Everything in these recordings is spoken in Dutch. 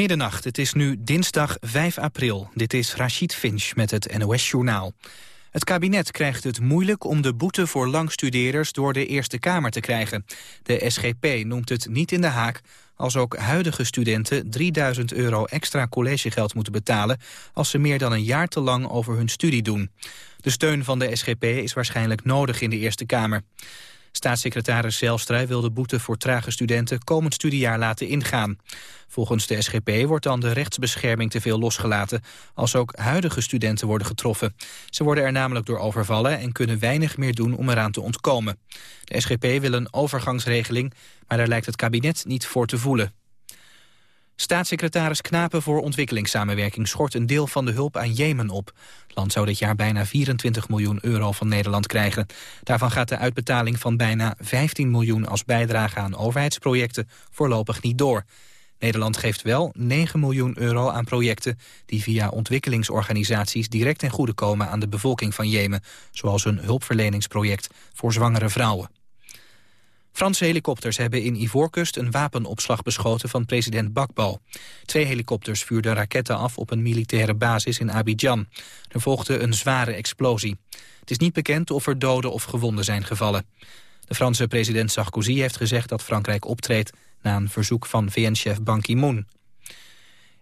Middernacht, het is nu dinsdag 5 april. Dit is Rachid Finch met het NOS-journaal. Het kabinet krijgt het moeilijk om de boete voor langstudeerders door de Eerste Kamer te krijgen. De SGP noemt het niet in de haak als ook huidige studenten 3000 euro extra collegegeld moeten betalen als ze meer dan een jaar te lang over hun studie doen. De steun van de SGP is waarschijnlijk nodig in de Eerste Kamer. Staatssecretaris Zelstra wil de boete voor trage studenten komend studiejaar laten ingaan. Volgens de SGP wordt dan de rechtsbescherming te veel losgelaten als ook huidige studenten worden getroffen. Ze worden er namelijk door overvallen en kunnen weinig meer doen om eraan te ontkomen. De SGP wil een overgangsregeling, maar daar lijkt het kabinet niet voor te voelen. Staatssecretaris Knapen voor ontwikkelingssamenwerking schort een deel van de hulp aan Jemen op. Het land zou dit jaar bijna 24 miljoen euro van Nederland krijgen. Daarvan gaat de uitbetaling van bijna 15 miljoen als bijdrage aan overheidsprojecten voorlopig niet door. Nederland geeft wel 9 miljoen euro aan projecten die via ontwikkelingsorganisaties direct ten goede komen aan de bevolking van Jemen, zoals een hulpverleningsproject voor zwangere vrouwen. Franse helikopters hebben in Ivoorkust een wapenopslag beschoten van president Bakbo. Twee helikopters vuurden raketten af op een militaire basis in Abidjan. Er volgde een zware explosie. Het is niet bekend of er doden of gewonden zijn gevallen. De Franse president Sarkozy heeft gezegd dat Frankrijk optreedt... na een verzoek van VN-chef Ban Ki-moon.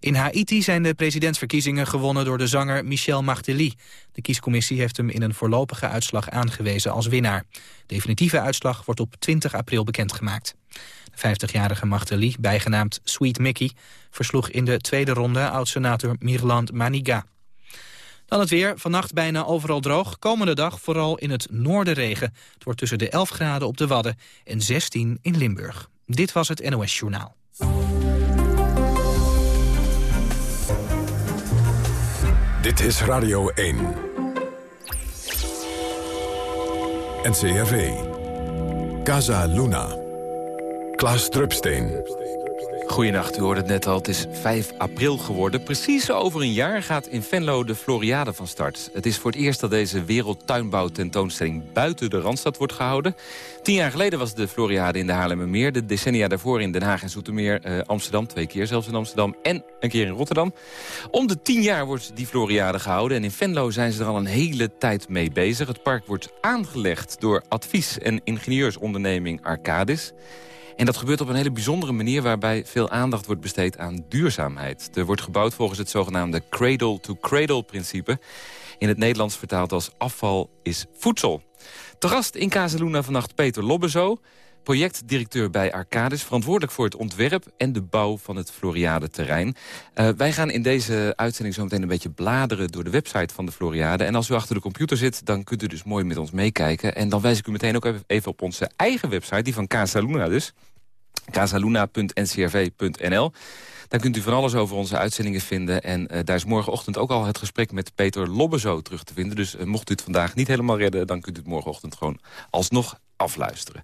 In Haiti zijn de presidentsverkiezingen gewonnen door de zanger Michel Martelly. De kiescommissie heeft hem in een voorlopige uitslag aangewezen als winnaar. Definitieve uitslag wordt op 20 april bekendgemaakt. De 50-jarige Martelly, bijgenaamd Sweet Mickey... versloeg in de tweede ronde oud-senator Mirland Maniga. Dan het weer. Vannacht bijna overal droog. Komende dag vooral in het noorden regen. Het wordt tussen de 11 graden op de Wadden en 16 in Limburg. Dit was het NOS Journaal. Dit is Radio 1. NCRV. Casa Luna. Klaas Drupsteen. Goedenacht, u hoorde het net al. Het is 5 april geworden. Precies over een jaar gaat in Venlo de Floriade van start. Het is voor het eerst dat deze wereldtuinbouwtentoonstelling buiten de Randstad wordt gehouden. Tien jaar geleden was de Floriade in de Haarlemmermeer. De decennia daarvoor in Den Haag en Zoetermeer, eh, Amsterdam. Twee keer zelfs in Amsterdam en een keer in Rotterdam. Om de tien jaar wordt die Floriade gehouden. En in Venlo zijn ze er al een hele tijd mee bezig. Het park wordt aangelegd door advies- en ingenieursonderneming Arcadis. En dat gebeurt op een hele bijzondere manier... waarbij veel aandacht wordt besteed aan duurzaamheid. Er wordt gebouwd volgens het zogenaamde cradle-to-cradle-principe. In het Nederlands vertaald als afval is voedsel. Te gast in Casaluna vannacht Peter Lobbezo projectdirecteur bij Arcadis... verantwoordelijk voor het ontwerp en de bouw van het Floriade-terrein. Uh, wij gaan in deze uitzending zo meteen een beetje bladeren... door de website van de Floriade. En als u achter de computer zit, dan kunt u dus mooi met ons meekijken. En dan wijs ik u meteen ook even op onze eigen website, die van Casaluna dus casaluna.ncrv.nl. Daar kunt u van alles over onze uitzendingen vinden. En uh, daar is morgenochtend ook al het gesprek met Peter Lobbezo terug te vinden. Dus uh, mocht u het vandaag niet helemaal redden... dan kunt u het morgenochtend gewoon alsnog afluisteren.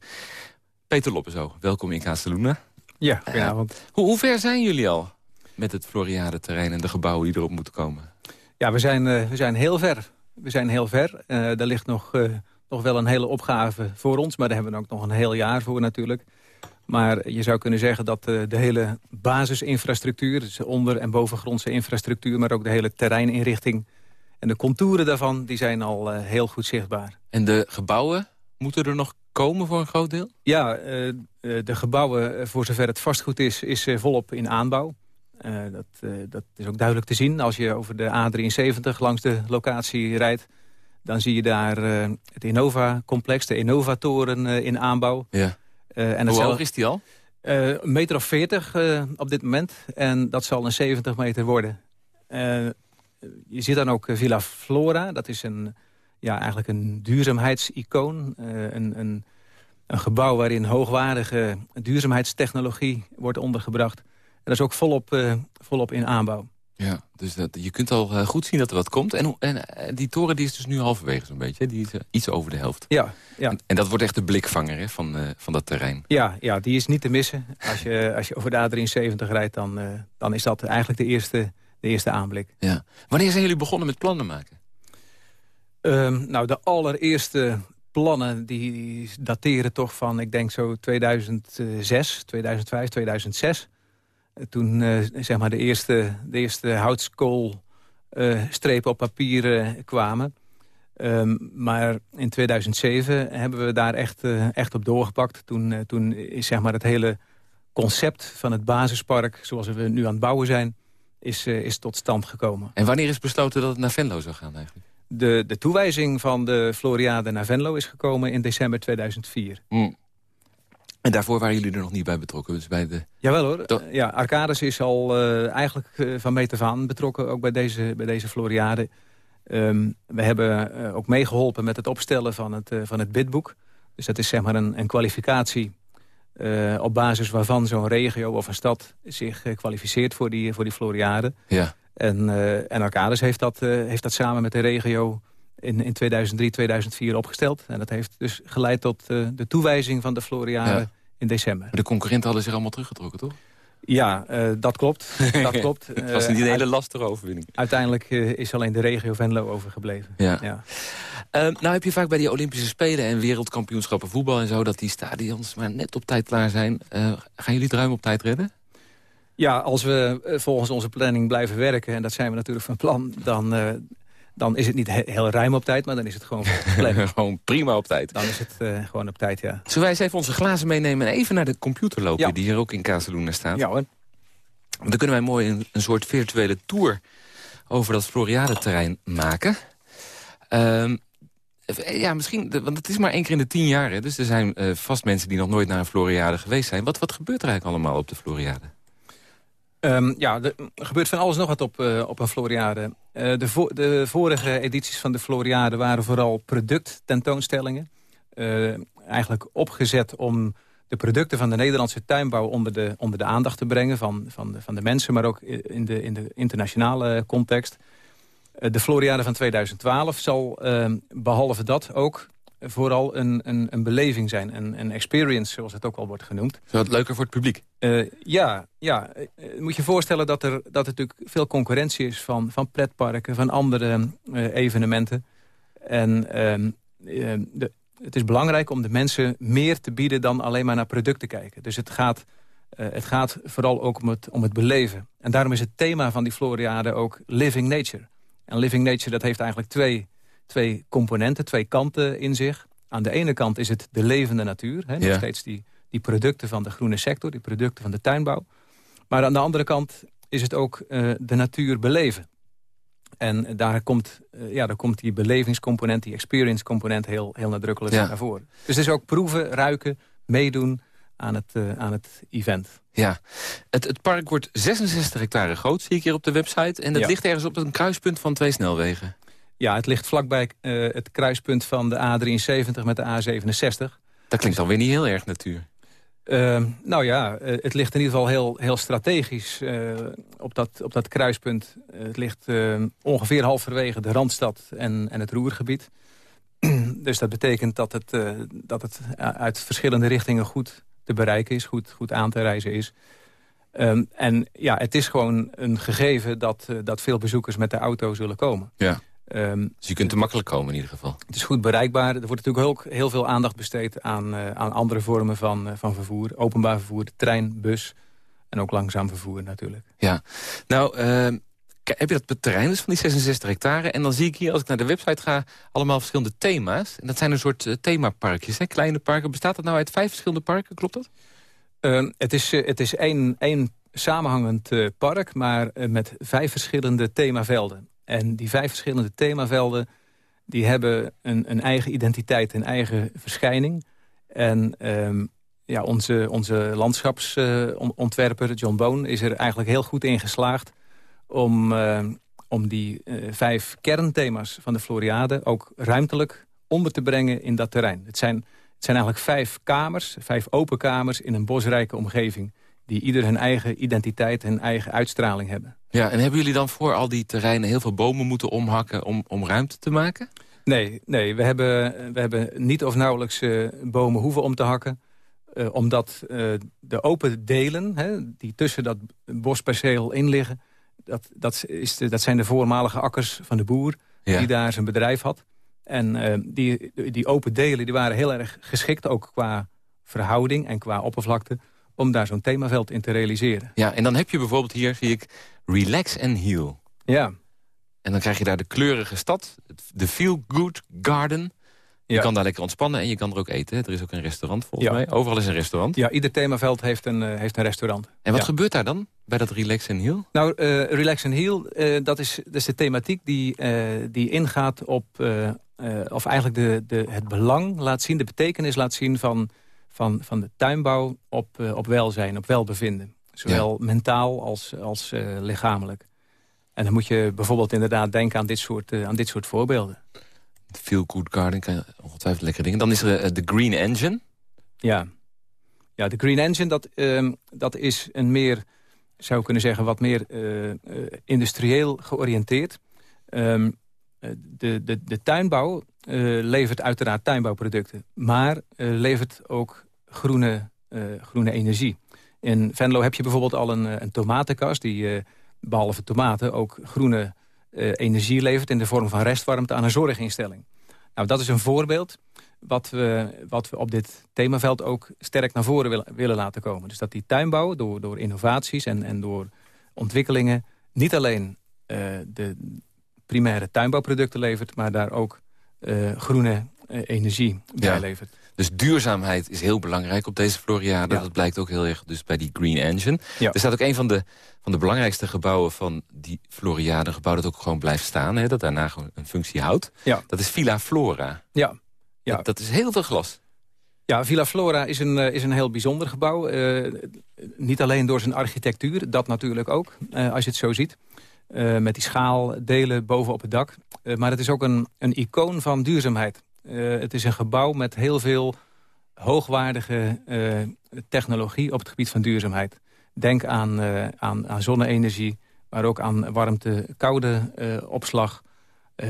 Peter Lobbezo, welkom in Casaluna. Ja, ja want... hoe, hoe ver zijn jullie al met het Floriade-terrein... en de gebouwen die erop moeten komen? Ja, we zijn, uh, we zijn heel ver. We zijn heel ver. Uh, er ligt nog, uh, nog wel een hele opgave voor ons... maar daar hebben we ook nog een heel jaar voor natuurlijk. Maar je zou kunnen zeggen dat de, de hele basisinfrastructuur... dus onder- en bovengrondse infrastructuur... maar ook de hele terreininrichting en de contouren daarvan... die zijn al heel goed zichtbaar. En de gebouwen moeten er nog komen voor een groot deel? Ja, uh, de gebouwen, voor zover het vastgoed is, is volop in aanbouw. Dat, dat, is ook duidelijk te zien. Als je over de A73 langs de locatie rijdt... dan zie je daar het Innova-complex, de Innova-toren in aanbouw. Ja. en Hoe hoog is die al? een meter of veertig op dit moment. En dat zal een 70 meter worden. je ziet dan ook Villa Flora. Dat is een ja, eigenlijk een duurzaamheidsicoon. Uh, een, een, een, gebouw waarin hoogwaardige duurzaamheidstechnologie wordt ondergebracht. En dat is ook volop, uh, volop in aanbouw. Ja, dus dat, je kunt al uh, goed zien dat er wat komt. En, en die toren die is dus nu halverwege zo'n beetje. Die is iets over de helft. Ja, ja. En, en dat wordt echt de blikvanger hè, van, van dat terrein. Ja, ja, die is niet te missen. Als je, als je over de A73 rijdt, dan, dan is dat eigenlijk de eerste, de eerste aanblik. Ja. Wanneer zijn jullie begonnen met plannen maken? Um, nou, de allereerste plannen die dateren toch van, ik denk zo 2006, 2005, 2006. toen zeg maar de eerste, de eerste houtskoolstrepen op papier kwamen. Ehm, maar in 2007 hebben we daar echt, echt op doorgepakt. Toen, toen is zeg maar het hele concept van het basispark... zoals we nu aan het bouwen zijn, is, is tot stand gekomen. En wanneer is besloten dat het naar Venlo zou gaan eigenlijk? De, de toewijzing van de Floriade naar Venlo is gekomen in december 2004. Mm. En daarvoor waren jullie er nog niet bij betrokken? Dus bij de... Jawel hoor. ja, Arcades is al uh, eigenlijk uh, van meet af aan betrokken, ook bij deze, bij deze Floriade. Um, we hebben uh, ook meegeholpen met het opstellen van het, van het bidboek. Dus dat is zeg maar een, een kwalificatie op basis waarvan zo'n regio of een stad zich kwalificeert voor die, voor die Floriade. Ja. En, uh, en Arcades heeft dat, uh, heeft dat samen met de regio in, in 2003, 2004 opgesteld. En dat heeft dus geleid tot uh, de toewijzing van de Floriade ja. in december. Maar de concurrenten hadden zich allemaal teruggetrokken, toch? Ja, dat klopt. dat klopt. Het was niet een hele lastige overwinning. Uiteindelijk is alleen de regio Venlo overgebleven. Ja. ja. nou heb je vaak bij die Olympische Spelen en wereldkampioenschappen voetbal en zo... dat die stadions maar net op tijd klaar zijn. gaan jullie het ruim op tijd redden? Ja, als we eh, volgens onze planning blijven werken... en dat zijn we natuurlijk van plan... dan, uh, dan is het niet heel ruim op tijd, maar dan is het gewoon gewoon prima op tijd. Dan is het uh, gewoon op tijd, ja. Zullen wij eens even onze glazen meenemen... en even naar de computer lopen ja. die hier ook in Casaluna staat? Ja hoor. Dan kunnen wij mooi een, een soort virtuele tour... over dat Floriade-terrein maken. Um, ja, misschien, want het is maar één keer in de tien jaar. Hè, dus er zijn uh, vast mensen die nog nooit naar een Floriade geweest zijn. Wat, wat gebeurt er eigenlijk allemaal op de Floriade? Um, ja, er gebeurt van alles nog wat op, uh, op een Floriade. Uh, de, de, vorige edities van de Floriade waren vooral producttentoonstellingen. Uh, eigenlijk opgezet om de producten van de Nederlandse tuinbouw onder de, onder de aandacht te brengen van, van, de, van de mensen, maar ook in de, in de internationale context. De Floriade van 2012 zal ehm, behalve dat ook vooral een, een, een beleving zijn. Een, een experience, zoals het ook al wordt genoemd. Is dat leuker voor het publiek? Uh, ja, ja. Uh, moet je voorstellen dat er, dat er natuurlijk veel concurrentie is... van, van pretparken, van andere uh, evenementen. En ehm, de, het is belangrijk om de mensen meer te bieden... dan alleen maar naar producten kijken. Dus het gaat, het gaat vooral ook om het, om het beleven. En daarom is het thema van die Floriade ook Living Nature. En Living Nature dat heeft eigenlijk twee twee componenten, twee kanten in zich. Aan de ene kant is het de levende natuur. Hè, nog steeds die, die producten van de groene sector, die producten van de tuinbouw. Maar aan de andere kant is het ook uh, de natuur beleven. En daar komt, uh, ja, daar komt die belevingscomponent, die experience component heel, heel nadrukkelijk ja. naar voren. Dus het is ook proeven, ruiken, meedoen aan het, uh, aan het event. Ja, het, het park wordt 66 hectare groot, zie ik hier op de website. En ja. ligt ergens op een kruispunt van twee snelwegen. Ja, het ligt vlakbij uh, het kruispunt van de A73 met de A67. Dat klinkt dan weer niet heel erg natuur. Uh, nou ja, uh, het ligt in ieder geval heel, heel strategisch uh, op, dat, op dat kruispunt. het ligt ongeveer halverwege de Randstad en, en het Roergebied. dus dat betekent dat het, dat het uit verschillende richtingen goed te bereiken is, goed, goed aan te reizen is. Um, en ja, het is gewoon een gegeven dat, dat veel bezoekers met de auto zullen komen. Ja. Um, dus je kunt er makkelijk komen in ieder geval. Het is goed bereikbaar. Er wordt natuurlijk ook heel veel aandacht besteed aan, uh, aan andere vormen van, uh, van vervoer. Openbaar vervoer, trein, bus en ook langzaam vervoer natuurlijk. Ja, nou... Uh, heb je dat terrein dus van die 66 hectare? En dan zie ik hier, als ik naar de website ga, allemaal verschillende thema's. En dat zijn een soort uh, themaparkjes, hè? kleine parken. Bestaat dat nou uit vijf verschillende parken, klopt dat? Uh, het is, het is één, één samenhangend park, maar met vijf verschillende themavelden. En die vijf verschillende themavelden... die hebben een, een eigen identiteit, een eigen verschijning. En um, ja, onze, onze landschapsontwerper John Boon is er eigenlijk heel goed in geslaagd... om, uh, om die uh, vijf kernthema's van de Floriade ook ruimtelijk onder te brengen in dat terrein. Het zijn, het zijn eigenlijk vijf kamers, vijf open kamers in een bosrijke omgeving die ieder hun eigen identiteit en eigen uitstraling hebben. Ja, en hebben jullie dan voor al die terreinen heel veel bomen moeten omhakken om, om ruimte te maken? Nee, nee we, hebben, we hebben niet of nauwelijks uh, bomen hoeven om te hakken. Uh, omdat uh, de open delen, hè, die tussen dat bosperceel in liggen... Dat, dat, is de, dat zijn de voormalige akkers van de boer ja. die daar zijn bedrijf had. En die, die open delen die waren heel erg geschikt, ook qua verhouding en qua oppervlakte om daar zo'n themaveld in te realiseren. Ja, en dan heb je bijvoorbeeld hier, zie ik, Relax and Heal. Ja. En dan krijg je daar de kleurige stad, de Feel Good Garden. Je Ja. kan daar lekker ontspannen en je kan er ook eten. Er is ook een restaurant volgens Ja. mij. Overal is een restaurant. ja, ieder themaveld heeft een, eh, heeft een restaurant. En wat Ja. gebeurt daar dan, bij dat Relax and Heal? Nou, eh, Relax and Heal, eh, dat, is, dat is de thematiek die, die ingaat op... of eigenlijk de, de, het belang laat zien, de betekenis laat zien... van, van, van de tuinbouw op, eh, op welzijn, op welbevinden. Zowel mentaal als, als eh, lichamelijk. En dan moet je bijvoorbeeld inderdaad denken aan dit soort, eh, aan dit soort voorbeelden. De Feel Good Garden, kan ongetwijfeld lekkere dingen. Dan is er de Green Engine. Ja, ja de Green Engine, dat, ehm, dat is een meer, zou ik kunnen zeggen, wat meer eh, industrieel georiënteerd. Ehm, eh, de, de, de tuinbouw levert uiteraard tuinbouwproducten, maar levert ook groene, eh, groene energie. In Venlo heb je bijvoorbeeld al een, eh, een tomatenkast die, eh, behalve tomaten, ook groene energie levert in de vorm van restwarmte aan een zorginstelling. Nou, dat is een voorbeeld wat we, wat we op dit themaveld ook sterk naar voren willen, willen laten komen. Dus dat die tuinbouw door, door innovaties en, en door ontwikkelingen... niet alleen de primaire tuinbouwproducten levert... maar daar ook groene energie bij Ja. levert. Dus duurzaamheid is heel belangrijk op deze Floriade. Ja. Dat blijkt ook heel erg dus bij die Green Engine. Ja. Er staat ook een van de, van de belangrijkste gebouwen van die Floriade. Een gebouw dat ook gewoon blijft staan. Hè, dat daarna gewoon een functie houdt. Ja. Dat is Villa Flora. Ja, Ja. Dat, dat is heel veel glas. Ja, Villa Flora is een, eh, is een heel bijzonder gebouw. Eh, niet alleen door zijn architectuur, dat natuurlijk ook, eh, als je het zo ziet. Eh, met die schaaldelen bovenop het dak. Maar het is ook een, een icoon van duurzaamheid. Eh, het is een gebouw met heel veel hoogwaardige eh, technologie op het gebied van duurzaamheid. Denk aan, eh, aan, aan zonne-energie, maar ook aan warmte-koude opslag.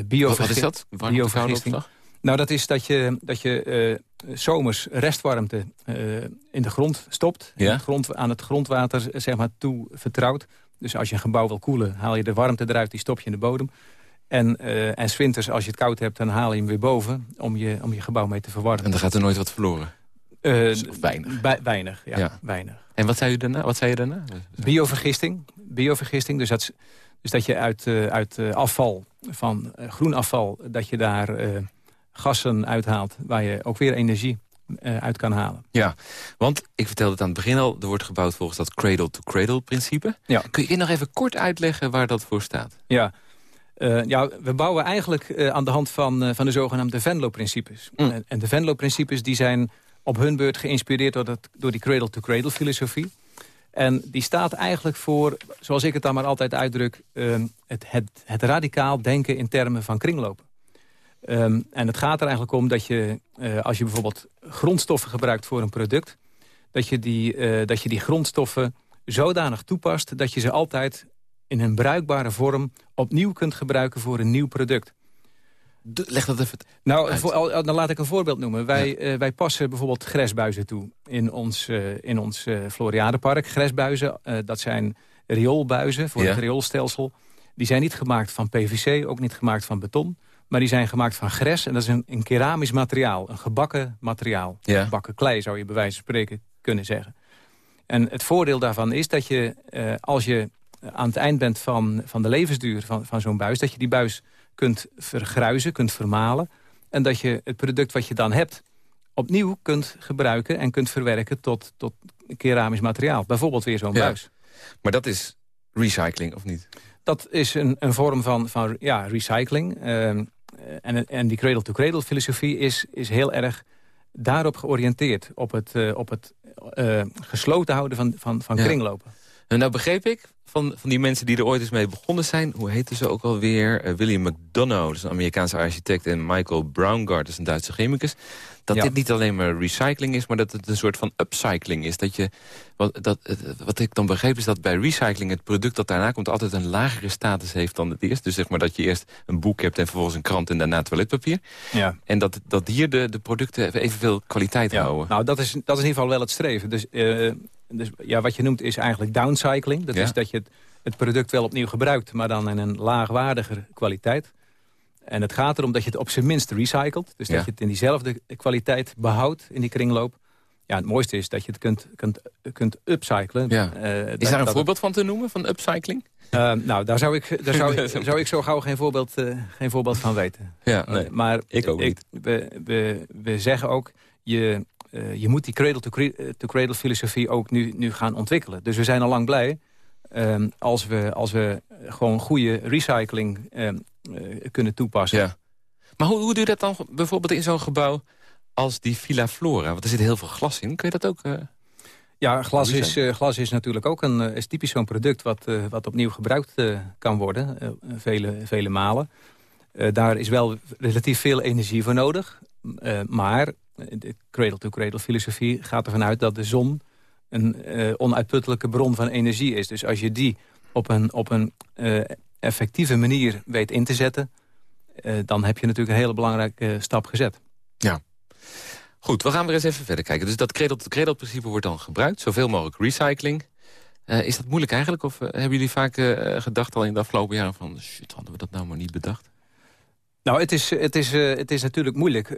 Wat, wat is dat? Warmte, opslag? Nou, dat is dat je, dat je zomers restwarmte in de grond stopt. Ja. Het grond, aan het grondwater zeg maar, toe vertrouwt. Dus als je een gebouw wil koelen, haal je de warmte eruit, die stop je in de bodem. En, eh en 's winters, als je het koud hebt, dan haal je hem weer boven... om je, om je gebouw mee te verwarmen. En dan gaat er nooit wat verloren. Of weinig. weinig, ja, Ja. weinig. En wat zei je daarna? Wat zei je daarna? Biovergisting. Biovergisting, dus dat, dus dat je uit, eh, uit afval, van groen afval... dat je daar gassen uithaalt waar je ook weer energie uit kan halen. Ja, want ik vertelde het aan het begin al... er wordt gebouwd volgens dat cradle-to-cradle-principe. Ja. Kun je nog even kort uitleggen waar dat voor staat? Ja, Eh, ja we bouwen eigenlijk eh, aan de hand van, eh, van de zogenaamde Venlo-principes. Mm. En- en de Venlo-principes die zijn op hun beurt geïnspireerd... door, dat, door die cradle-to-cradle-filosofie. En die staat eigenlijk voor, zoals ik het dan maar altijd uitdruk... eh, het, het, het radicaal denken in termen van kringlopen. Ehm, en het gaat er eigenlijk om dat je, als je bijvoorbeeld grondstoffen gebruikt voor een product... dat je die, dat je die grondstoffen zodanig toepast... dat je ze altijd in een bruikbare vorm opnieuw kunt gebruiken voor een nieuw product. De- leg dat even... Nou, Uit. voor- al- dan laat ik een voorbeeld noemen. Wij, eh, wij passen bijvoorbeeld gresbuizen toe in ons, eh, in ons eh, Floriadepark. Gresbuizen, dat zijn rioolbuizen voor Ja. het rioolstelsel. Die zijn niet gemaakt van PVC, ook niet gemaakt van beton. Maar die zijn gemaakt van gres en dat is een, een keramisch materiaal. Een gebakken materiaal. Ja. Gebakken klei zou je bij wijze van spreken kunnen zeggen. En het voordeel daarvan is dat je, als je aan het eind bent van, van de levensduur van, van zo'n buis... dat je die buis kunt vergruizen, kunt vermalen... en dat je het product wat je dan hebt opnieuw kunt gebruiken... en kunt verwerken tot, tot keramisch materiaal. Bijvoorbeeld weer zo'n Ja. buis. Maar dat is recycling, of niet? Dat is een, een vorm van, van ja, recycling. Ehm, en, en die cradle-to-cradle filosofie is, is heel erg daarop georiënteerd. Op het, eh, op het eh, gesloten houden van, van, van Ja. kringlopen. En nou begreep ik van, van die mensen die er ooit eens mee begonnen zijn... hoe heten ze ook alweer? Eh, William McDonough, dat is een Amerikaanse architect... en Michael Braungart, dat is een Duitse chemicus... dat Ja. dit niet alleen maar recycling is... maar dat het een soort van upcycling is. Dat je, wat, dat, het- wat ik dan begreep is dat bij recycling... het product dat daarna komt altijd een lagere status heeft dan het eerst. Dus zeg maar dat je eerst een boek hebt en vervolgens een krant... en daarna toiletpapier. Ja. En dat, dat hier de, de producten evenveel kwaliteit houden. Nou, dat is, dat is in ieder geval wel het streven. Dus, eh, dus ja, wat je noemt is eigenlijk downcycling. Dat Ja. is dat je het, het product wel opnieuw gebruikt... maar dan in een laagwaardiger kwaliteit. En het gaat erom dat je het op zijn minst recycelt. Dus Ja. dat je het in diezelfde kwaliteit behoudt in die kringloop. ja, het mooiste is dat je het kunt, kunt, kunt upcyclen. Ja. is daar een voorbeeld van te noemen, van upcycling? nou, daar zou ik, daar zou, zou ik zo gauw geen voorbeeld, geen voorbeeld van weten. Ja, nee, maar ik ook niet. we, we, we zeggen ook, je, je moet die cradle-to-cradle filosofie ook nu, nu gaan ontwikkelen. Dus we zijn al lang blij Ehm, als, we, als we gewoon goede recycling eh, kunnen toepassen. Ja. Maar hoe, hoe doe je dat dan bijvoorbeeld in zo'n gebouw als die Villa Flora? Want er zit heel veel glas in. Kun je dat ook... Uh, ja, glas is, glas is natuurlijk ook een, is typisch zo'n product... wat, wat opnieuw gebruikt kan worden, vele, vele malen. daar is wel relatief veel energie voor nodig. maar de cradle-to-cradle filosofie gaat ervan uit dat de zon een uh, onuitputtelijke bron van energie is. Dus als je die op een, op een uh, effectieve manier weet in te zetten... Dan heb je natuurlijk een hele belangrijke stap gezet. Ja. Goed, we gaan weer eens even verder kijken. Dus dat cradle-to-cradle-principe wordt dan gebruikt. Zoveel mogelijk recycling. is dat moeilijk eigenlijk? Of hebben jullie vaak gedacht al in de afgelopen jaren van... shit, hadden we dat nou maar niet bedacht? Nou, het is, het is, het is natuurlijk moeilijk.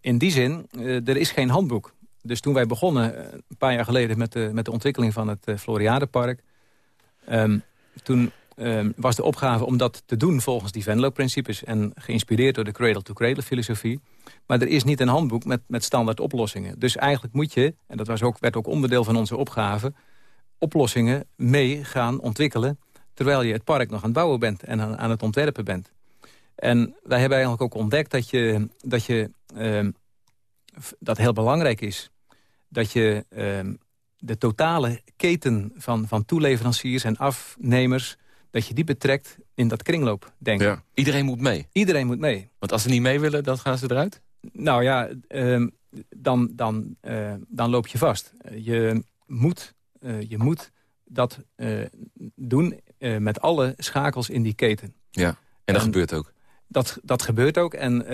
in die zin, er is geen handboek. Dus toen wij begonnen, eh, een paar jaar geleden... met de, met de ontwikkeling van het Floriadepark... Um, toen um, was de opgave om dat te doen volgens die Venlo-principes... en geïnspireerd door de cradle-to-cradle-filosofie. Maar er is niet een handboek met, met standaard oplossingen. Dus eigenlijk moet je, en dat was ook, werd ook onderdeel van onze opgave... oplossingen mee gaan ontwikkelen... terwijl je het park nog aan het bouwen bent en aan, aan het ontwerpen bent. En wij hebben eigenlijk ook ontdekt dat je, dat je um, dat heel belangrijk is dat je ehm, de totale keten van, van toeleveranciers en afnemers... dat je die betrekt in dat kringloopdenken. Ja. Iedereen moet mee? Iedereen moet mee. Want als ze niet mee willen, dan gaan ze eruit? Nou ja, ehm, dan, dan, uh, dan loop je vast. je, moet, uh, je moet dat uh, doen met alle schakels in die keten. Ja, en dat en, gebeurt ook? Dat, dat gebeurt ook. En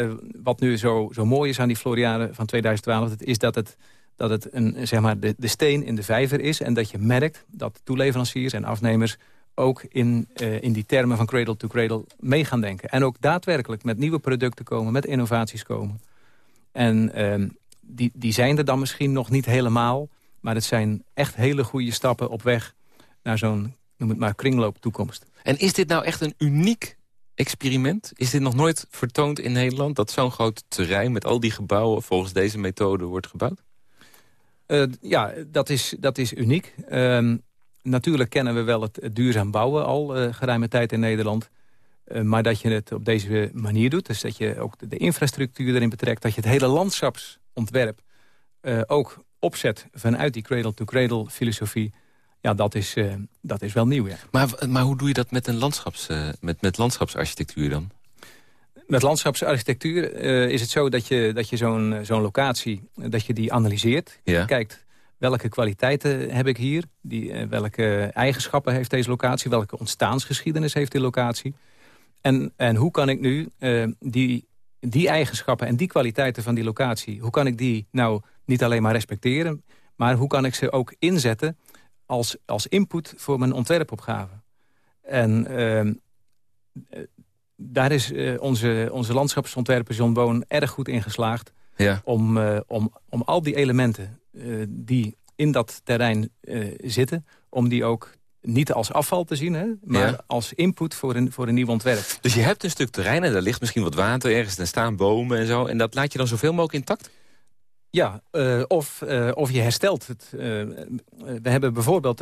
wat nu zo, zo mooi is aan die Floriade van 2012... is dat het dat het een, zeg maar de, steen in de vijver is... en dat je merkt dat toeleveranciers en afnemers ook in, uh, in die termen van cradle to cradle mee gaan denken. En ook daadwerkelijk met nieuwe producten komen, met innovaties komen. En uh, die, die zijn er dan misschien nog niet helemaal... maar het zijn echt hele goede stappen op weg naar zo'n, noem het maar, kringloop toekomst. En is dit nou echt een uniek experiment? Is dit nog nooit vertoond in Nederland... dat zo'n groot terrein met al die gebouwen volgens deze methode wordt gebouwd? Uh, ja, dat is, dat is uniek. Uh, natuurlijk kennen we wel het, duurzaam bouwen al uh, geruime tijd in Nederland. Uh, maar dat je het op deze manier doet, dus dat je ook de, de infrastructuur erin betrekt... dat je het hele landschapsontwerp ook opzet vanuit die cradle-to-cradle filosofie... Ja, dat is, dat is wel nieuw, ja. Maar, maar hoe doe je dat met, een landschaps, met, met landschapsarchitectuur dan? Met landschapsarchitectuur uh, is het zo dat je, dat je zo'n eh, zo'n locatie dat je die analyseert. Ja. Kijkt welke kwaliteiten heb ik hier, die, welke eigenschappen heeft deze locatie, welke ontstaansgeschiedenis heeft die locatie. En, en hoe kan ik nu die, die eigenschappen en die kwaliteiten van die locatie, hoe kan ik die nou niet alleen maar respecteren, maar hoe kan ik ze ook inzetten als, als input voor mijn ontwerpopgave. En ehm, daar is uh, onze, onze landschapsontwerper John Boon erg goed in geslaagd... Ja. Om, uh, om, om al die elementen die in dat terrein zitten... om die ook niet als afval te zien, hè, maar ja. als input voor een, voor een nieuw ontwerp. Dus je hebt een stuk terrein en daar ligt misschien wat water ergens... en staan bomen en zo, en dat laat je dan zoveel mogelijk intact? Ja, uh, of, uh, of je herstelt het. Uh, we hebben bijvoorbeeld,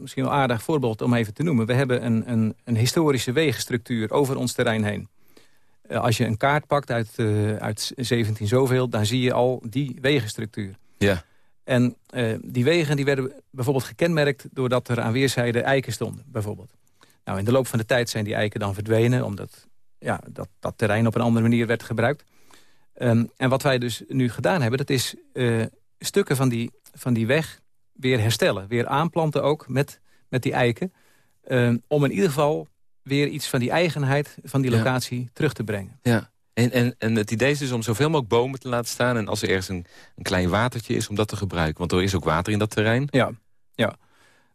misschien wel een aardig voorbeeld om even te noemen... we hebben een, een, een historische wegenstructuur over ons terrein heen. als je een kaart pakt uit, uit 17 zoveel, dan zie je al die wegenstructuur. Ja. En die wegen die werden bijvoorbeeld gekenmerkt... doordat er aan weerszijden eiken stonden, bijvoorbeeld. Nou, in de loop van de tijd zijn die eiken dan verdwenen... omdat ja, dat, dat terrein op een andere manier werd gebruikt... Um, en wat wij dus nu gedaan hebben, dat is uh, stukken van die, van die weg weer herstellen. Weer aanplanten ook met, met die eiken. Um, om in ieder geval weer iets van die eigenheid van die locatie ja. terug te brengen. Ja. En, en, en het idee is dus om zoveel mogelijk bomen te laten staan... en als er ergens een, een klein watertje is, om dat te gebruiken. Want er is ook water in dat terrein. Ja, ja.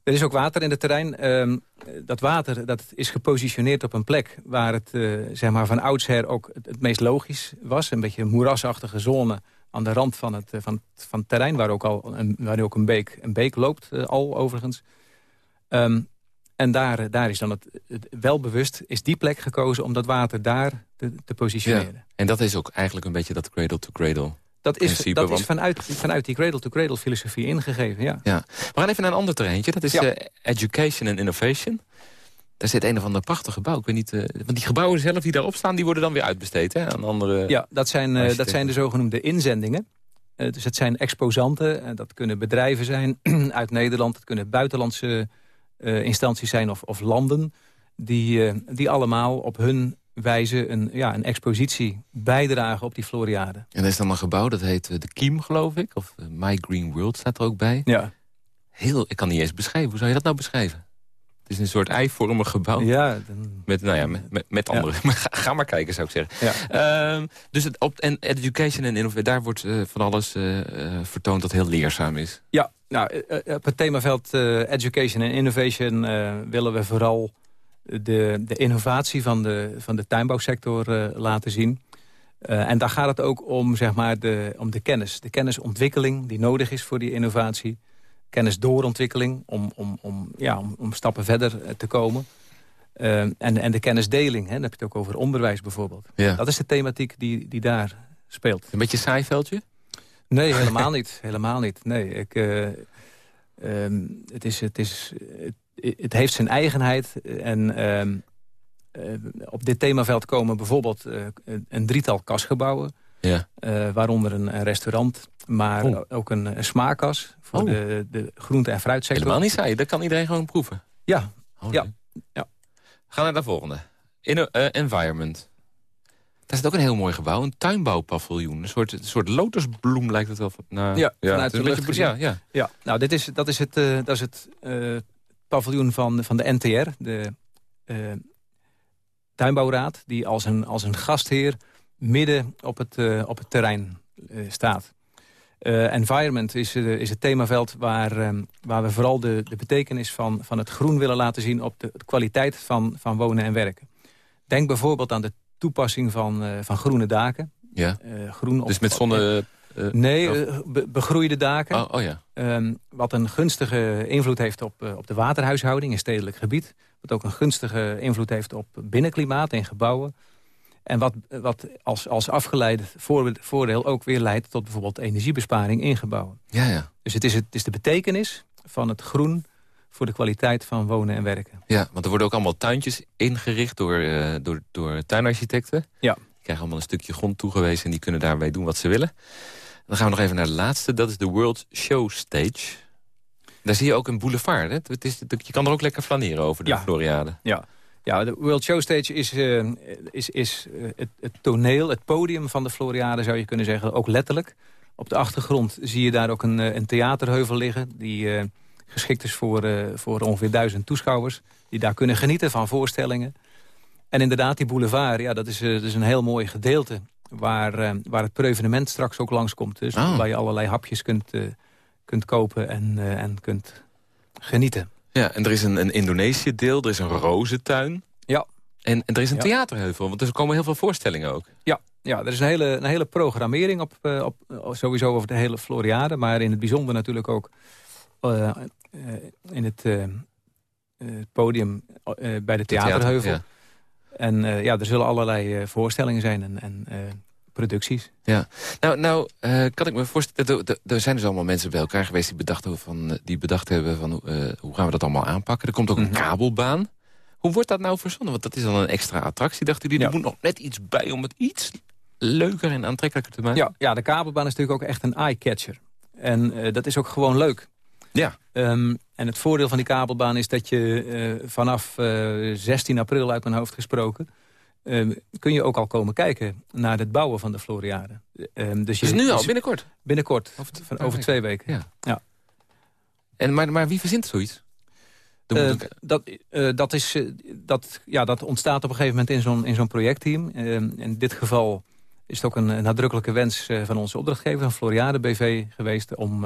Er is ook water in het terrein. Um, dat water dat is gepositioneerd op een plek waar het uh, zeg maar van oudsher ook het, het, meest logisch was. Een beetje een moerasachtige zone aan de rand van het, van, van het terrein... waar ook, al een, waar ook een, beek, een beek loopt, al overigens. Um, en daar, daar is dan het, wel bewust, is die plek gekozen om dat water daar te, te positioneren. En dat is ook eigenlijk een beetje dat cradle-to-cradle dat is, dat is vanuit, vanuit die cradle-to-cradle filosofie ingegeven, ja. ja. We gaan even naar een ander terreintje. Dat is ja. uh, education and innovation. Daar zit een of ander prachtig gebouw. Ik weet niet, uh, want die gebouwen zelf die daarop staan... die worden dan weer uitbesteed hè, aan andere... Ja, dat zijn, uh, dat zijn de zogenoemde inzendingen. dus het zijn exposanten. dat kunnen bedrijven zijn uit Nederland. Het kunnen buitenlandse instanties zijn of, of landen... Die, die allemaal op hun wijze een, ja, een expositie bijdragen op die Floriade. En er is dan een gebouw, dat heet uh, de Kiem, geloof ik. Of My Green World staat er ook bij. Ja. Heel, ik kan niet eens beschrijven. Hoe zou je dat nou beschrijven? Het is een soort eivormig gebouw. Ja. Dan... Met, nou ja, met, met, anderen. Ja. ga, maar kijken, zou ik zeggen. Ja. Uh, dus het, op, en education en innovatie, daar wordt uh, van alles uh, vertoond dat heel leerzaam is. Ja, nou, op het themaveld education en innovation willen we vooral de, de innovatie van de, van de tuinbouwsector laten zien. en daar gaat het ook om, zeg maar, de, om de kennis. De kennisontwikkeling die nodig is voor die innovatie kennisdoorontwikkeling... om, om, om, ja, om, om stappen verder eh, te komen. Uh, en, en de kennisdeling, hè, dan heb je het ook over onderwijs bijvoorbeeld. Ja. Dat is de thematiek die, die daar speelt. Een beetje saai veldje? Nee, helemaal niet. Helemaal niet. Nee, ik, um, het, is, het, is, het, heeft zijn eigenheid. En um, uh, op dit themaveld komen bijvoorbeeld een drietal kasgebouwen. Ja. waaronder een, een restaurant, maar oh. ook een, een smaakkas voor oh. de, de groente- en fruitsector. Helemaal niet saai, dat kan iedereen gewoon proeven. Ja, oh, ja. ja. Gaan naar de volgende. In, uh, environment. Daar zit ook een heel mooi gebouw, een tuinbouwpaviljoen. Een soort, een soort lotusbloem lijkt het wel. Nou, ja, ja, vanuit de lucht ja, ja. ja, nou, dit is, dat is het, uh, dat is het uh, paviljoen van, van de NTR, de tuinbouwraad... die als een, als een gastheer midden op het, op het terrein staat. Uh, environment is, is het themaveld waar, waar we vooral de, de betekenis van, van het groen willen laten zien... op de, de kwaliteit van, van wonen en werken. Denk bijvoorbeeld aan de toepassing van, van groene daken. Ja. groen dus met zonne... nee, be, begroeide daken. Oh, oh ja. Um, wat een gunstige invloed heeft op, op de waterhuishouding in stedelijk gebied. Wat ook een gunstige invloed heeft op binnenklimaat in gebouwen. En wat, wat als, als afgeleide voordeel ook weer leidt tot bijvoorbeeld energiebesparing in gebouwen. Ja, ja. Dus het is, het is de betekenis van het groen voor de kwaliteit van wonen en werken. Ja, want er worden ook allemaal tuintjes ingericht door, door, door tuinarchitecten. Ja. Die krijgen allemaal een stukje grond toegewezen en die kunnen daarmee doen wat ze willen. Dan gaan we nog even naar de laatste, dat is de World Show Stage. Daar zie je ook een boulevard. Hè? Het is, je kan er ook lekker flaneren over de ja. Floriade. Ja, ja, de World Show Stage is, uh, is, is uh, het, het, toneel, het podium van de Floriade zou je kunnen zeggen. Ook letterlijk. Op de achtergrond zie je daar ook een, een theaterheuvel liggen... die uh, geschikt is voor, voor ongeveer duizend toeschouwers... die daar kunnen genieten van voorstellingen. En inderdaad, die boulevard, ja, dat, is, dat is een heel mooi gedeelte... waar, waar het prevenement straks ook langskomt. Dus oh. waar je allerlei hapjes kunt, kunt kopen en, en kunt genieten. Ja, en er is een, een Indonesië-deel, er is een rozentuin. Ja. En, en er is een theaterheuvel, want er komen heel veel voorstellingen ook. Ja, ja er is een hele, een hele programmering op, eh, op, eh, sowieso over de hele Floriade. Maar in het bijzonder natuurlijk ook in het podium bij de theaterheuvel. Theater, ja. En ja, er zullen allerlei voorstellingen zijn en, en producties. Ja, nou, nou kan ik me voorstellen, er zijn dus allemaal mensen bij elkaar geweest die bedacht, van, eh, die bedacht hebben van hoe gaan we dat allemaal aanpakken. Er komt ook een mhm. kabelbaan. Hoe wordt dat nou verzonnen? Want dat is dan een extra attractie, dachten jullie. Er moet nog net iets bij om het iets leuker en aantrekkelijker te maken. Ja, ja de kabelbaan is natuurlijk ook echt een eye-catcher. En uh, dat is ook gewoon leuk. Ja. Um, en het voordeel van die kabelbaan is dat je uh, vanaf uh, 16 april uit mijn hoofd gesproken... Um, kun je ook al komen kijken naar het bouwen van de Floriade. Um, dus, je, dus nu al, binnenkort? Binnenkort, over, van, over twee weken. Ja. ja. En, maar, maar wie verzint zoiets? Uh, dat, uh, dat, is, uh, dat, ja, dat ontstaat op een gegeven moment in zo'n zo'n projectteam. Ehm, in dit geval is het ook een, nadrukkelijke wens van onze opdrachtgever... van Floriade BV geweest om,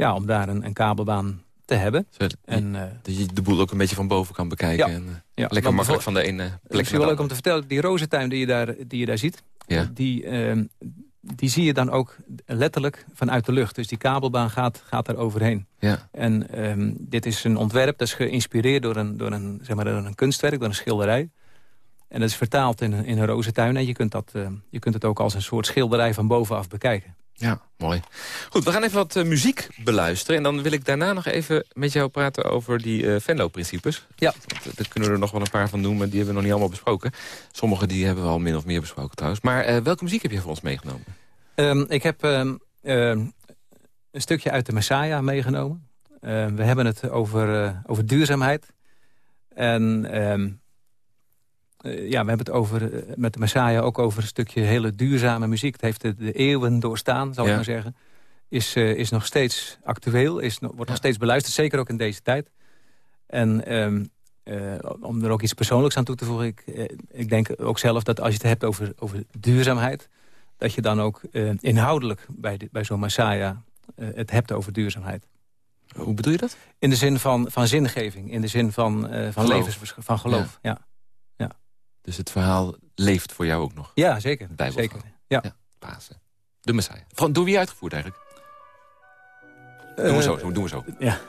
ja, om daar een, een kabelbaan te hebben. en, uh, dat je de boel ook een beetje van boven kan bekijken. Ja, en, uh, ja, lekker makkelijk van de ene plek Het is wel leuk om te vertellen, die rozentuin die je daar, die je daar ziet... Ja. Die, uh, die zie je dan ook letterlijk vanuit de lucht. Dus die kabelbaan gaat, gaat er overheen. Ja. En um, dit is een ontwerp dat is geïnspireerd door een, door, een, zeg maar, door een kunstwerk, door een schilderij. En dat is vertaald in, in een rozentuin. En je kunt, dat, uh, je kunt het ook als een soort schilderij van bovenaf bekijken. Ja, mooi. Goed, we gaan even wat uh, muziek beluisteren. En dan wil ik daarna nog even met jou praten over die uh, Venlo-principes. Ja. Daar kunnen we er nog wel een paar van noemen. Die hebben we nog niet allemaal besproken. Sommige die hebben we al min of meer besproken trouwens. Maar uh, welke muziek heb je voor ons meegenomen? Um, ik heb um, um, een stukje uit de Messiah meegenomen. we hebben het over, over duurzaamheid. En ja, we hebben het over, uh, met de Messiah ook over een stukje hele duurzame muziek. Het heeft de, de eeuwen doorstaan, zal ja. ik maar zeggen. Is, uh, is nog steeds actueel, is, wordt ja. nog steeds beluisterd. Zeker ook in deze tijd. En um, om er ook iets persoonlijks aan toe te voegen. Ik, ik denk ook zelf dat als je het hebt over, over duurzaamheid... dat je dan ook inhoudelijk bij, de, bij zo'n Messiah het hebt over duurzaamheid. Hoe bedoel je dat? In de zin van, van zingeving, in de zin van, van geloof. levens, van geloof. Ja. ja. Dus het verhaal leeft voor jou ook nog? Ja, zeker. zeker. Ja. ja. Pasen. De Messiah. Van, door wie uitgevoerd eigenlijk? Uh, doen we zo, doen we zo. Ja.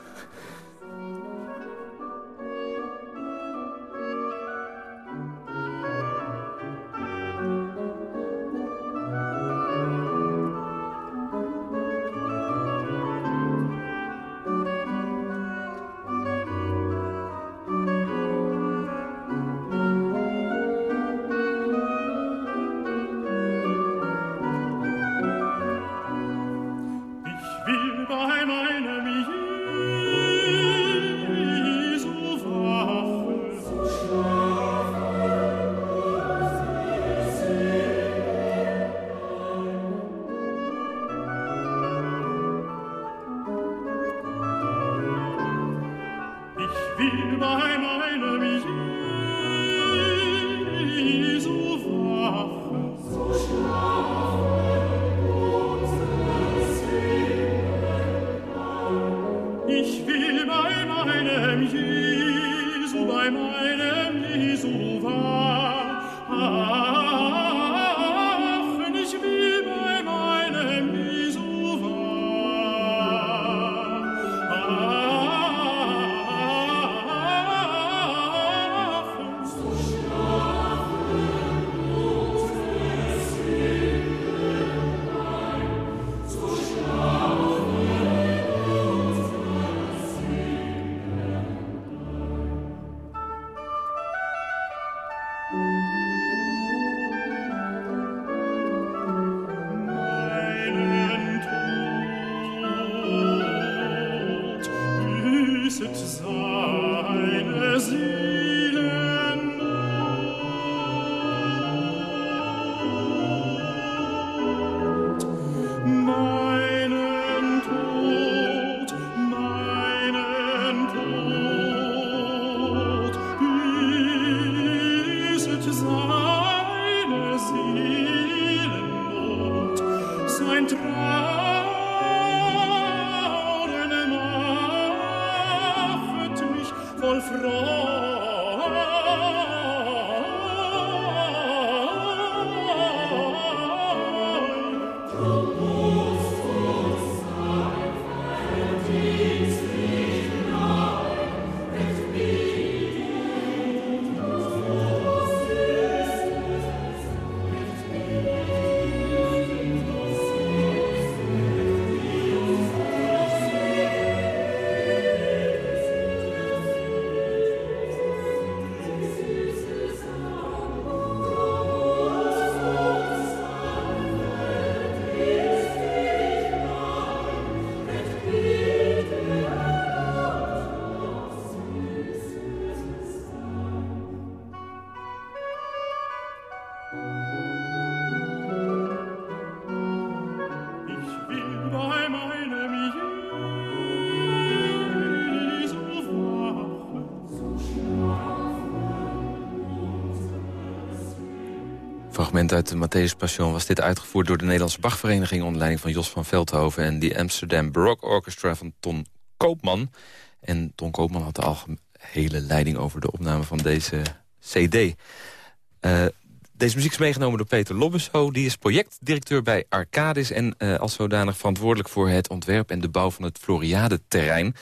Fragment uit de Matthäus Passion was dit uitgevoerd door de Nederlandse Bachvereniging... onder leiding van Jos van Veldhoven en de Amsterdam Baroque Orchestra van Ton Koopman. En Ton Koopman had de algehele leiding over de opname van deze cd. Uh, Deze muziek is meegenomen door Peter Lobbeso. Die is projectdirecteur bij Arcadis... en uh, als zodanig verantwoordelijk voor het ontwerp en de bouw van het Floriade-terrein.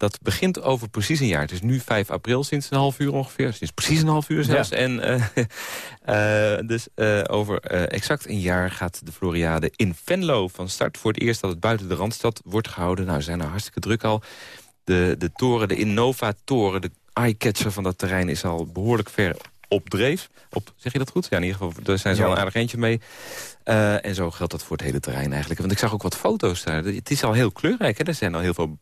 Dat begint over precies een jaar. Het is nu 5 april, sinds een half uur ongeveer. Sinds precies een half uur zelfs. En uh, dus uh, over exact een jaar gaat de Floriade in Venlo van start. Voor het eerst dat het buiten de Randstad wordt gehouden. Nou, we zijn er hartstikke druk al. De, de toren, de Innova-toren, de eye-catcher van dat terrein... is al behoorlijk ver op dreef. Op, zeg je dat goed? Ja, in ieder geval, daar zijn ze al een aardig eentje mee. Uh, en zo geldt dat voor het hele terrein eigenlijk. Want ik zag ook wat foto's daar. Het is al heel kleurrijk. Hè? Er zijn al heel veel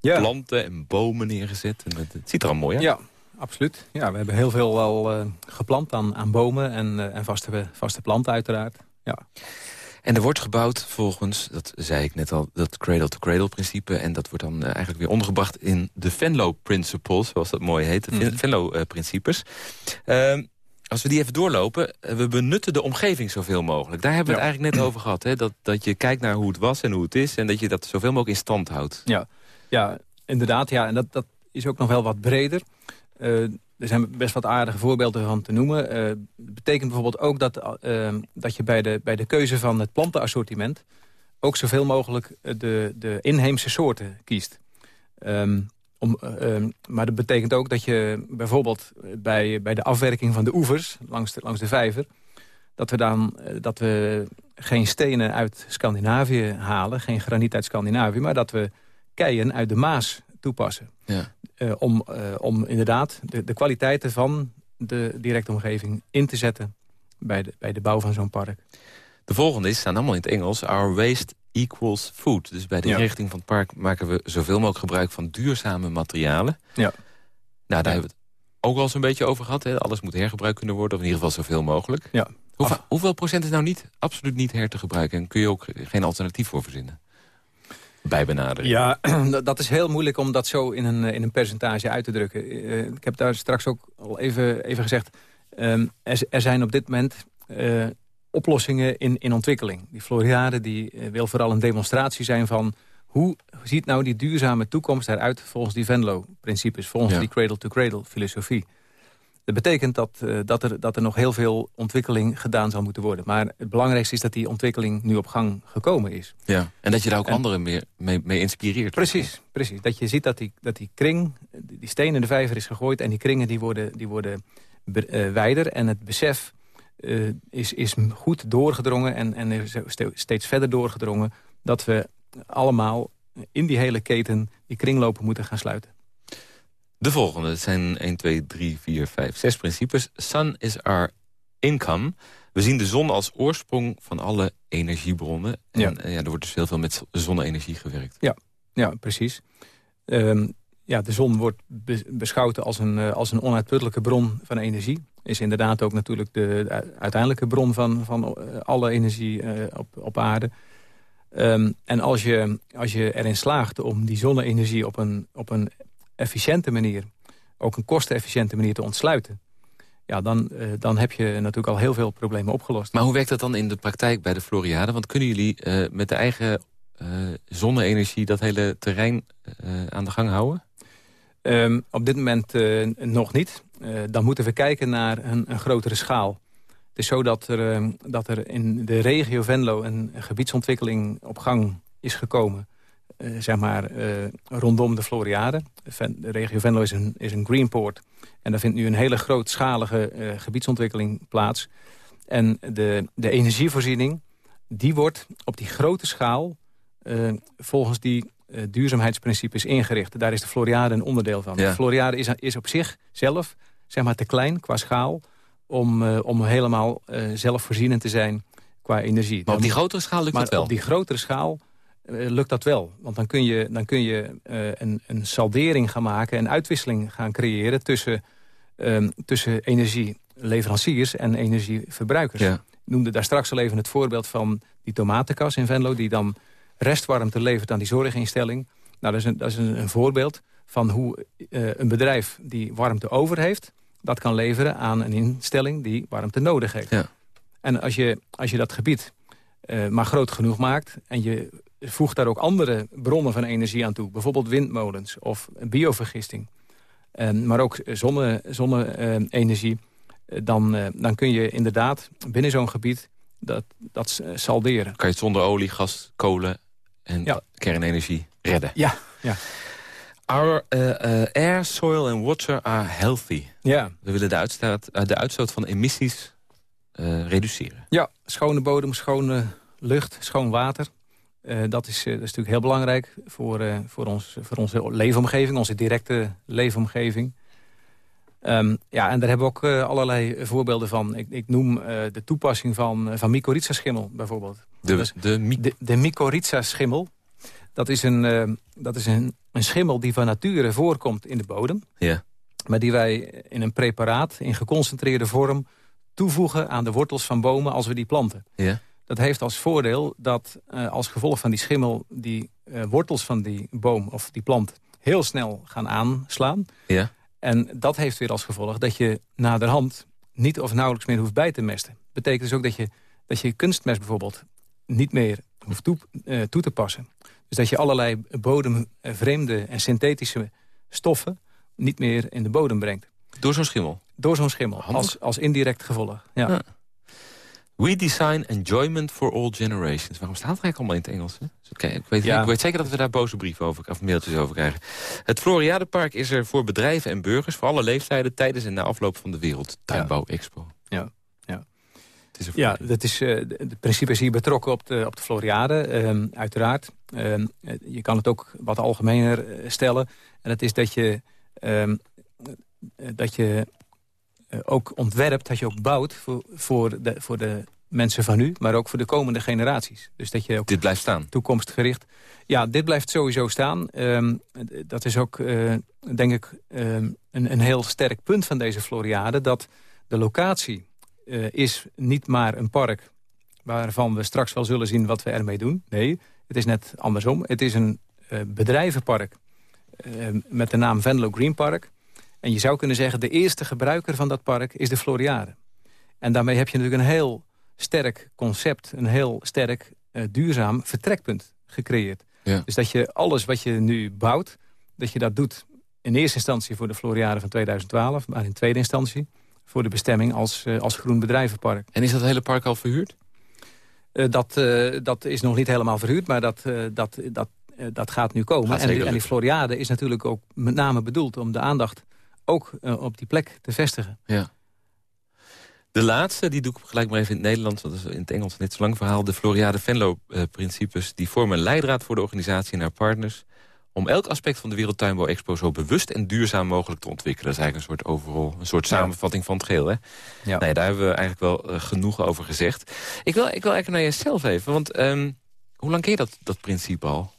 ja. planten en bomen neergezet. En het, ziet er al mooi uit. Ja, absoluut. Ja, we hebben heel veel al uh, geplant aan, aan bomen en, uh, en vaste, vaste planten uiteraard. Ja. En er wordt gebouwd volgens, dat zei ik net al, dat cradle-to-cradle-principe. En dat wordt dan uh, eigenlijk weer ondergebracht in de Venlo Principles, zoals dat mooi heet. De mm -hmm. Venlo-principes. Uh, als we die even doorlopen, we benutten de omgeving zoveel mogelijk. Daar hebben we het eigenlijk net over gehad. Hè? Dat, dat je kijkt naar hoe het was en hoe het is... en dat je dat zoveel mogelijk in stand houdt. Ja, ja inderdaad. Ja, en dat, dat is ook nog wel wat breder. Uh, er zijn best wat aardige voorbeelden van te noemen. Uh, betekent bijvoorbeeld ook dat, uh, dat je bij de, bij de keuze van het plantenassortiment... ook zoveel mogelijk de, de inheemse soorten kiest. Um, om, uh, maar dat betekent ook dat je bijvoorbeeld bij, bij de afwerking van de oevers... langs de, langs de vijver... dat we dan dat we geen stenen uit Scandinavië halen... geen graniet uit Scandinavië... maar dat we keien uit de Maas toepassen. Ja. Uh, om, uh, om inderdaad de, de kwaliteiten van de directe omgeving in te zetten... bij de, bij de bouw van zo'n park. De volgende is, staan allemaal in het Engels... Our waste equals food. Dus bij de inrichting ja. van het park maken we zoveel mogelijk gebruik van duurzame materialen. Ja. Nou, daar hebben we het ook al een beetje over gehad. Hè? Alles moet hergebruikt kunnen worden, of in ieder geval zoveel mogelijk. Ja. Hoeveel, hoeveel procent is nou niet, absoluut niet her te gebruiken? En kun je ook geen alternatief voor verzinnen? Bij? Ja, dat is heel moeilijk om dat zo in een, in een percentage uit te drukken. Uh, ik heb daar straks ook al even, even gezegd... Um, er, er, zijn op dit moment uh, oplossingen in, in ontwikkeling. Die Floriade die, uh, wil vooral een demonstratie zijn van... hoe ziet nou die duurzame toekomst eruit volgens die Venlo-principes... volgens ja. die cradle-to-cradle-filosofie. Dat betekent dat, uh, dat, er, dat er nog heel veel ontwikkeling gedaan zal moeten worden. Maar het belangrijkste is dat die ontwikkeling nu op gang gekomen is. Ja, en dat je daar ook en, anderen meer mee, mee, inspireert. Precies, precies. Dat je ziet dat die, dat die kring, die steen in de vijver is gegooid... en die kringen die worden, die worden uh, wijder. En het besef uh, is, is goed doorgedrongen en, en steeds verder doorgedrongen... dat we allemaal in die hele keten die kringlopen moeten gaan sluiten. De volgende, het zijn 1, 2, 3, 4, 5, 6 principes. Sun is our income. We zien de zon als oorsprong van alle energiebronnen. En ja. ja er wordt dus heel veel met zonne-energie gewerkt. Ja, ja precies. Um, ja, de zon wordt be beschouwd als een, uh, als een onuitputtelijke bron van energie. Is inderdaad ook natuurlijk de, de uiteindelijke bron van, van uh, alle energie uh, op, op aarde. Um, en als je, als je erin slaagt om die zonne-energie op een, op een efficiënte manier... ook een kostenefficiënte manier te ontsluiten... ja, dan, uh, dan heb je natuurlijk al heel veel problemen opgelost. Maar hoe werkt dat dan in de praktijk bij de Floriade? Want kunnen jullie uh, met de eigen uh, zonne-energie... dat hele terrein aan de gang houden? Um, op dit moment nog niet. dan moeten we kijken naar een, een grotere schaal. Het is zo dat er, dat er in de regio Venlo een gebiedsontwikkeling op gang is gekomen zeg maar, uh, rondom de Floriade. De regio Venlo is een, is een greenport. En daar vindt nu een hele grootschalige uh, gebiedsontwikkeling plaats. En de, de energievoorziening, die wordt op die grote schaal... volgens die duurzaamheidsprincipes ingericht. Daar is de Floriade een onderdeel van. Ja. De Floriade is, is op zichzelf zeg maar, te klein qua schaal... om, om helemaal zelfvoorzienend te zijn qua energie. Maar op die grotere schaal lukt maar dat wel? op die grotere schaal lukt dat wel. Want dan kun je, dan kun je uh, een, een saldering gaan maken... en uitwisseling gaan creëren tussen, um, tussen energieleveranciers en energieverbruikers. Ja. Ik noemde daar straks al even het voorbeeld van die tomatenkas in Venlo... die dan restwarmte levert aan die zorginstelling. Nou, dat is een, dat is een, een voorbeeld van hoe uh, een bedrijf die warmte over heeft... dat kan leveren aan een instelling die warmte nodig heeft. Ja. En als je, als je dat gebied uh, maar groot genoeg maakt... en je voegt daar ook andere bronnen van energie aan toe. Bijvoorbeeld windmolens of biovergisting. Um, maar ook zonne-energie. Zonne, uh, dan, dan kun je inderdaad binnen zo'n gebied dat, dat salderen. Kan je het zonder olie, gas, kolen en kernenergie redden? Ja, ja. Our uh, air, soil and water are healthy. Ja. We willen de uitstoot, uh, de uitstoot van emissies reduceren. Ja, schone bodem, schone lucht, schoon water. Dat, is, dat is natuurlijk heel belangrijk voor, voor, ons, voor onze leefomgeving, onze directe leefomgeving. Um, ja, en daar hebben we ook allerlei voorbeelden van. Ik, ik noem de toepassing van, van mycorrhiza-schimmel bijvoorbeeld. De, de, de, de mycorrhiza-schimmel dat is, een, dat is een, een schimmel die van nature voorkomt in de bodem. Ja. Maar die wij in een preparaat in geconcentreerde vorm toevoegen aan de wortels van bomen als we die planten. Ja. Dat heeft als voordeel dat uh, als gevolg van die schimmel... die uh, wortels van die boom of die plant heel snel gaan aanslaan. Ja. En dat heeft weer als gevolg dat je naderhand niet of nauwelijks meer hoeft bij te mesten. Dat betekent dus ook dat je, dat je kunstmest bijvoorbeeld niet meer hoeft toe, uh, toe te passen. Dus dat je allerlei bodemvreemde en synthetische stoffen... niet meer in de bodem brengt. Door zo'n schimmel? Door zo'n schimmel, als, als indirect gevolg. Ja. We design enjoyment for all generations. Waarom staat het eigenlijk allemaal in het Engels? Hè? ik, weet, ik, weet, zeker dat we daar boze brieven over, of mailtjes over krijgen. Het Floriadepark is er voor bedrijven en burgers... voor alle leeftijden tijdens en na afloop van de Wereldtuinbouw Expo. Ja ja, dat is, uh, de principe is hier betrokken op de, op de Floriade, uh, uiteraard. Uh, je kan het ook wat algemener eh, stellen. En dat is dat je, ehm, dat je ook ontwerpt, dat je ook bouwt voor, voor, de, voor de mensen van nu, maar ook voor de komende generaties. Dus dat je ook dit blijft staan? Toekomstgericht. Ja, dit blijft sowieso staan. Ehm, dat is ook, denk ik, een, een heel sterk punt van deze Floriade... dat de locatie uh, is niet maar een park waarvan we straks wel zullen zien wat we ermee doen. Nee, het is net andersom. Het is een uh, bedrijvenpark uh, met de naam Venlo Green Park. En je zou kunnen zeggen, de eerste gebruiker van dat park is de Floriade. En daarmee heb je natuurlijk een heel sterk concept, een heel sterk duurzaam vertrekpunt gecreëerd. Ja. Dus dat je alles wat je nu bouwt, dat je dat doet in eerste instantie voor de Floriade van 2012, maar in tweede instantie voor de bestemming als, uh, als groen bedrijvenpark. En is dat hele park al verhuurd? Uh, dat, uh, dat is nog niet helemaal verhuurd, maar dat, dat, dat, dat gaat nu komen. Gaat en, die, en, die, Floriade is natuurlijk ook met name bedoeld om de aandacht ook op die plek te vestigen. Ja. De laatste, die doe ik gelijk maar even in het Nederlands... want dat is in het Engels net zo lang verhaal. De Floriade Venlo-principes die vormen een leidraad voor de organisatie en haar partners om elk aspect van de Wereldtuinbouw Expo zo bewust en duurzaam mogelijk te ontwikkelen. Dat is eigenlijk een soort overal, een soort samenvatting van het geheel. Hè? Ja. Nee, daar hebben we eigenlijk wel uh, genoeg over gezegd. Ik wil, ik wil eigenlijk naar jezelf even, want um, hoe lang ken je dat, dat principe al?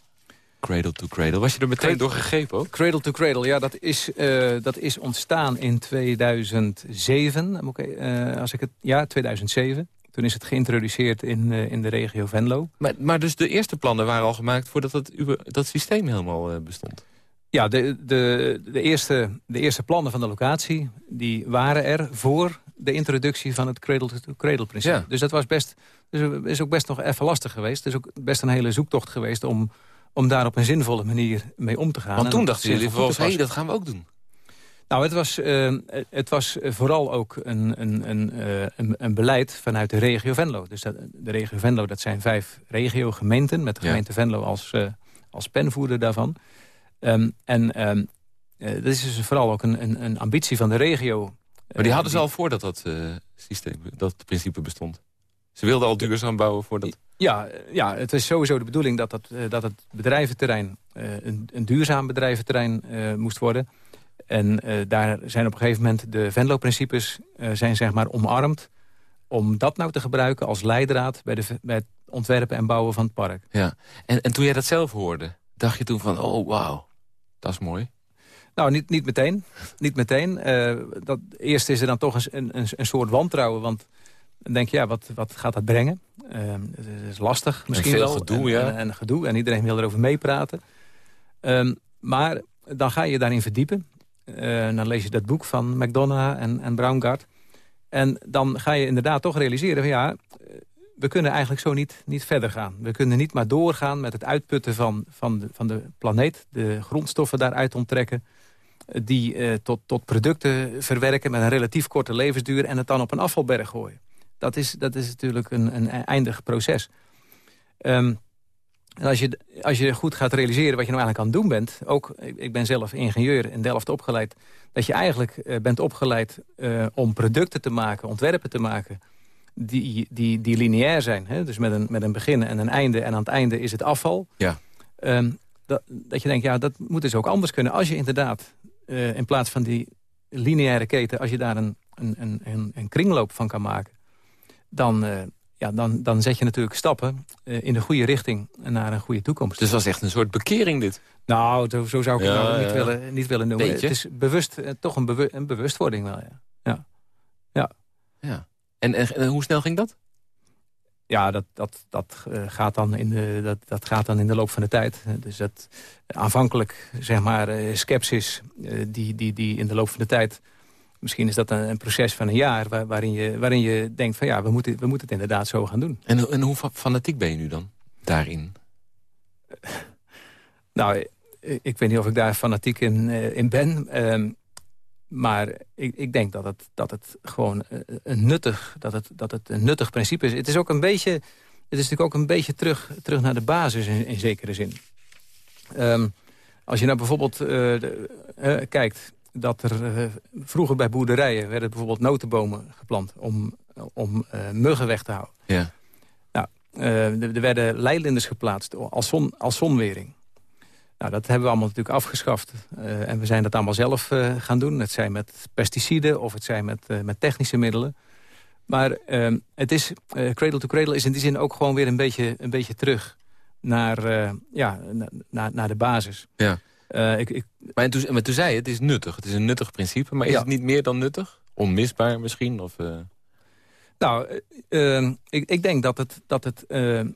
Cradle to Cradle. Was je er meteen door gegrepen ook? Cradle to Cradle, ja, dat is, uh, dat is ontstaan in 2007. Okay, uh, als ik het, ja, 2007. Toen is het geïntroduceerd in, uh, in de regio Venlo. Maar, maar dus de eerste plannen waren al gemaakt voordat het, dat systeem helemaal bestond? Ja, de, de, de, eerste, de eerste plannen van de locatie die waren er voor de introductie van het cradle-to-cradle-principe. Ja. Dus dat was best, dus is ook best nog even lastig geweest. Het is ook best een hele zoektocht geweest om, om daar op een zinvolle manier mee om te gaan. Want toen dachten jullie volgens, hé, hey, dat gaan we ook doen. Nou, het was, uh, het was vooral ook een, een, een, uh, een, een, beleid vanuit de regio Venlo. Dus dat, de regio Venlo, dat zijn vijf regio-gemeenten... met de gemeente ja. Venlo als, uh, als penvoerder daarvan. Um, en um, dat is dus vooral ook een, een, een ambitie van de regio. Maar die hadden ze al voordat dat systeem, dat principe bestond? Ze wilden al duurzaam bouwen voordat... Ja, ja, het is sowieso de bedoeling dat, dat, dat het bedrijventerrein... een, een duurzaam bedrijventerrein moest worden... En uh, daar zijn op een gegeven moment de Venlo-principes uh, zijn zeg maar omarmd... om dat nou te gebruiken als leidraad bij, de, bij het ontwerpen en bouwen van het park. Ja, en, en toen jij dat zelf hoorde, dacht je toen van, oh wauw, dat is mooi? Nou, niet, niet meteen. Niet meteen. Uh, dat, eerst is er dan toch een, een, een soort wantrouwen, want dan denk je, ja, wat, wat gaat dat brengen? het is lastig misschien en veel wel. gedoe, en, ja. En, en, gedoe, en iedereen wil erover meepraten. Um, maar dan ga je daarin verdiepen. Uh, dan lees je dat boek van McDonough en, en Braungart. En dan ga je inderdaad toch realiseren... van ja, we kunnen eigenlijk zo niet, niet verder gaan. We kunnen niet maar doorgaan met het uitputten van, van, de, van de planeet... de grondstoffen daaruit onttrekken... die tot, tot producten verwerken met een relatief korte levensduur... en het dan op een afvalberg gooien. Dat is, dat is natuurlijk een, een eindig proces. Um, en als je, als je goed gaat realiseren wat je nou eigenlijk aan het doen bent... ook, ik ben zelf ingenieur in Delft opgeleid... dat je eigenlijk uh, bent opgeleid uh, om producten te maken, ontwerpen te maken... die, die, die lineair zijn. Hè? Dus met een, met een begin en een einde. En aan het einde is het afval. Ja. Um, dat, dat je denkt, ja, dat moet dus ook anders kunnen. Als je inderdaad, uh, in plaats van die lineaire keten... als je daar een, een, een, een kringloop van kan maken... dan ja, dan, dan zet je natuurlijk stappen uh, in de goede richting naar een goede toekomst. Dus het was echt een soort bekering dit? Nou, zo, zo zou ik het nou niet, willen, niet willen noemen. Beetje? Het is bewust, uh, toch een, bewu een, bewustwording wel, ja. ja. ja. ja. En, en, en, hoe snel ging dat? Ja, dat, dat, dat, gaat dan in de, dat, dat gaat dan in de loop van de tijd. Dus dat aanvankelijk, zeg maar, sceptisch die, die, die in de loop van de tijd Misschien is dat een, een proces van een jaar waar, waarin, je, waarin je denkt van ja, we moeten, we moeten het inderdaad zo gaan doen. En, en hoe fanatiek ben je nu dan daarin? nou, ik, weet niet of ik daar fanatiek in, uh, in ben. Um, maar ik, ik, denk dat het, dat het gewoon uh, een nuttig, dat het, dat het een nuttig principe is. Het is ook een beetje, het is natuurlijk ook een beetje terug, terug naar de basis in, in zekere zin. Um, als je nou bijvoorbeeld uh, de, kijkt dat er uh, vroeger bij boerderijen werden bijvoorbeeld notenbomen geplant om, om uh, muggen weg te houden. Ja. Nou, uh, er werden leilinders geplaatst als, zon, als zonwering. Nou, dat hebben we allemaal natuurlijk afgeschaft. en we zijn dat allemaal zelf gaan doen. Het zijn met pesticiden of het zijn met, met technische middelen. Maar ehm, het is, cradle to cradle is in die zin ook gewoon weer een beetje, een beetje terug naar, ja, naar, naar de basis. Ja. Uh, ik, ik... Maar, toen, maar toen zei je, het is nuttig. Het is een nuttig principe. Maar is het niet meer dan nuttig? Onmisbaar misschien? Of, uh... Nou, uh, ik, ik, denk dat het, dat het een,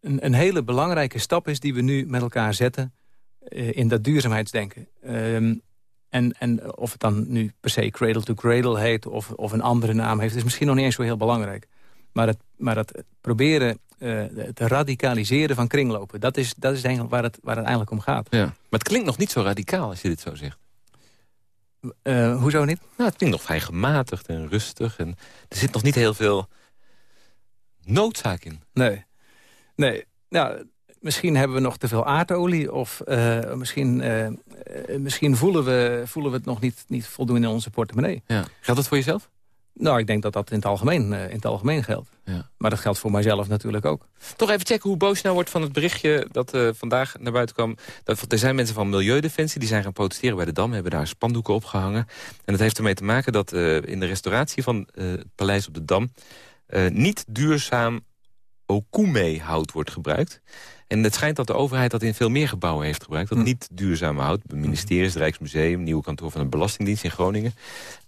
een, hele belangrijke stap is... die we nu met elkaar zetten in dat duurzaamheidsdenken. Ehm, en, en of het dan nu per se cradle to cradle heet... of, of een andere naam heeft, is misschien nog niet eens zo heel belangrijk. Maar het, maar het proberen uh, het radicaliseren van kringlopen. Dat is, dat is ik waar het, waar het eigenlijk om gaat. Ja. Maar het klinkt nog niet zo radicaal als je dit zo zegt. Uh, hoezo niet? Nou, het klinkt nog vrij gematigd en rustig. En er zit nog niet heel veel noodzaak in. Nee. Nee. Nou, misschien hebben we nog te veel aardolie. Of uh, misschien, misschien voelen, we, voelen we het nog niet, niet voldoende in onze portemonnee. Ja. Geldt dat voor jezelf? Nou, ik denk dat dat in het algemeen, uh, in het algemeen geldt. Ja. Maar dat geldt voor mijzelf natuurlijk ook. Toch even checken hoe boos je nou wordt van het berichtje... dat uh, vandaag naar buiten kwam. Dat, er zijn mensen van Milieudefensie die zijn gaan protesteren bij de Dam. Hebben daar spandoeken opgehangen. En dat heeft ermee te maken dat uh, in de restauratie van het paleis op de Dam... niet duurzaam okume-hout wordt gebruikt. En het schijnt dat de overheid dat in veel meer gebouwen heeft gebruikt. Dat hm. niet duurzame hout. Het ministerie, het Rijksmuseum, nieuwe kantoor van de Belastingdienst in Groningen.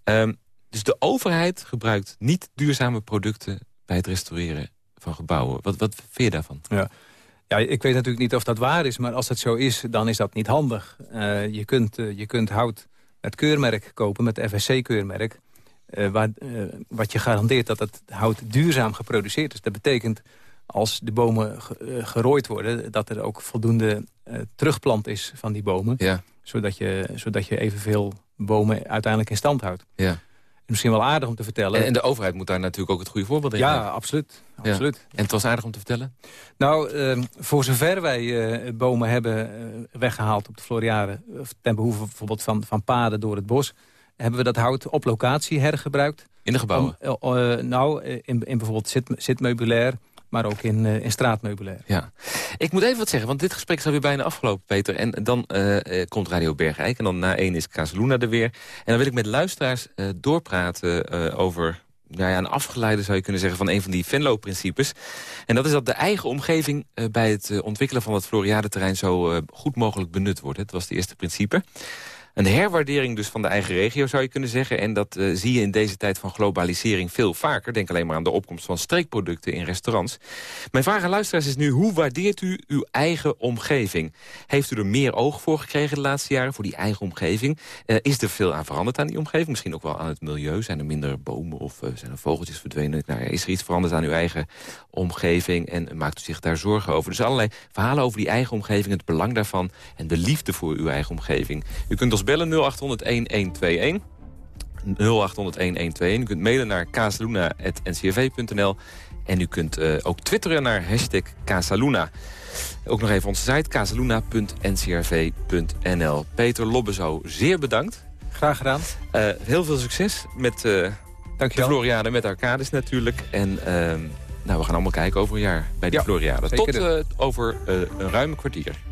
Um, dus de overheid gebruikt niet duurzame producten bij het restaureren van gebouwen. Wat, wat vind je daarvan? Ja. Ja, ik weet natuurlijk niet of dat waar is, maar als het zo is, dan is dat niet handig. Uh, je, kunt, uh, je kunt hout met keurmerk kopen, met FSC-keurmerk. Uh, waar, wat je garandeert dat het hout duurzaam geproduceerd is. Dat betekent, als de bomen gerooid worden... dat er ook voldoende terugplant is van die bomen. Ja. Zodat, je, zodat je evenveel bomen uiteindelijk in stand houdt. Ja misschien wel aardig om te vertellen. En, de overheid moet daar natuurlijk ook het goede voorbeeld in Ja, absoluut. absoluut. En het was aardig om te vertellen? Nou, uh, voor zover wij uh, bomen hebben uh, weggehaald op de Floriade... ten behoeve bijvoorbeeld van, van paden door het bos... hebben we dat hout op locatie hergebruikt. In de gebouwen? Om, nou, in, in bijvoorbeeld zit, zitmeubilair maar ook in, uh, in straatmeubilair. Ja. Ik moet even wat zeggen, want dit gesprek is alweer bijna afgelopen, Peter. En dan uh, komt Radio Bergijk en dan na één is Casaluna er weer. En dan wil ik met luisteraars doorpraten over nou ja, een afgeleide zou je kunnen zeggen van een van die Venlo-principes. En dat is dat de eigen omgeving bij het ontwikkelen van het Floriade-terrein zo goed mogelijk benut wordt. Het was het eerste principe. Een herwaardering dus van de eigen regio zou je kunnen zeggen. En dat uh, zie je in deze tijd van globalisering veel vaker. Denk alleen maar aan de opkomst van streekproducten in restaurants. Mijn vraag aan luisteraars is nu, hoe waardeert u uw eigen omgeving? Heeft u er meer oog voor gekregen de laatste jaren, voor die eigen omgeving? Uh, is er veel aan veranderd aan die omgeving? Misschien ook wel aan het milieu? Zijn er minder bomen of uh, zijn er vogeltjes verdwenen? Nou, is er iets veranderd aan uw eigen omgeving? En maakt u zich daar zorgen over? Dus allerlei verhalen over die eigen omgeving, het belang daarvan... en de liefde voor uw eigen omgeving. U kunt ons ons bellen 0800-1121. 0800-1121. U kunt mailen naar casaluna.ncrv.nl. En u kunt uh, ook twitteren naar hashtag Casaluna. Ook nog even onze site casaluna.ncrv.nl. Peter Lobbezo, zeer bedankt. Graag gedaan. Uh, heel veel succes met uh, de Floriade, met Arcades natuurlijk. En ehm, nou, we gaan allemaal kijken over een jaar bij die ja, Floriade. Tot over een ruime kwartier.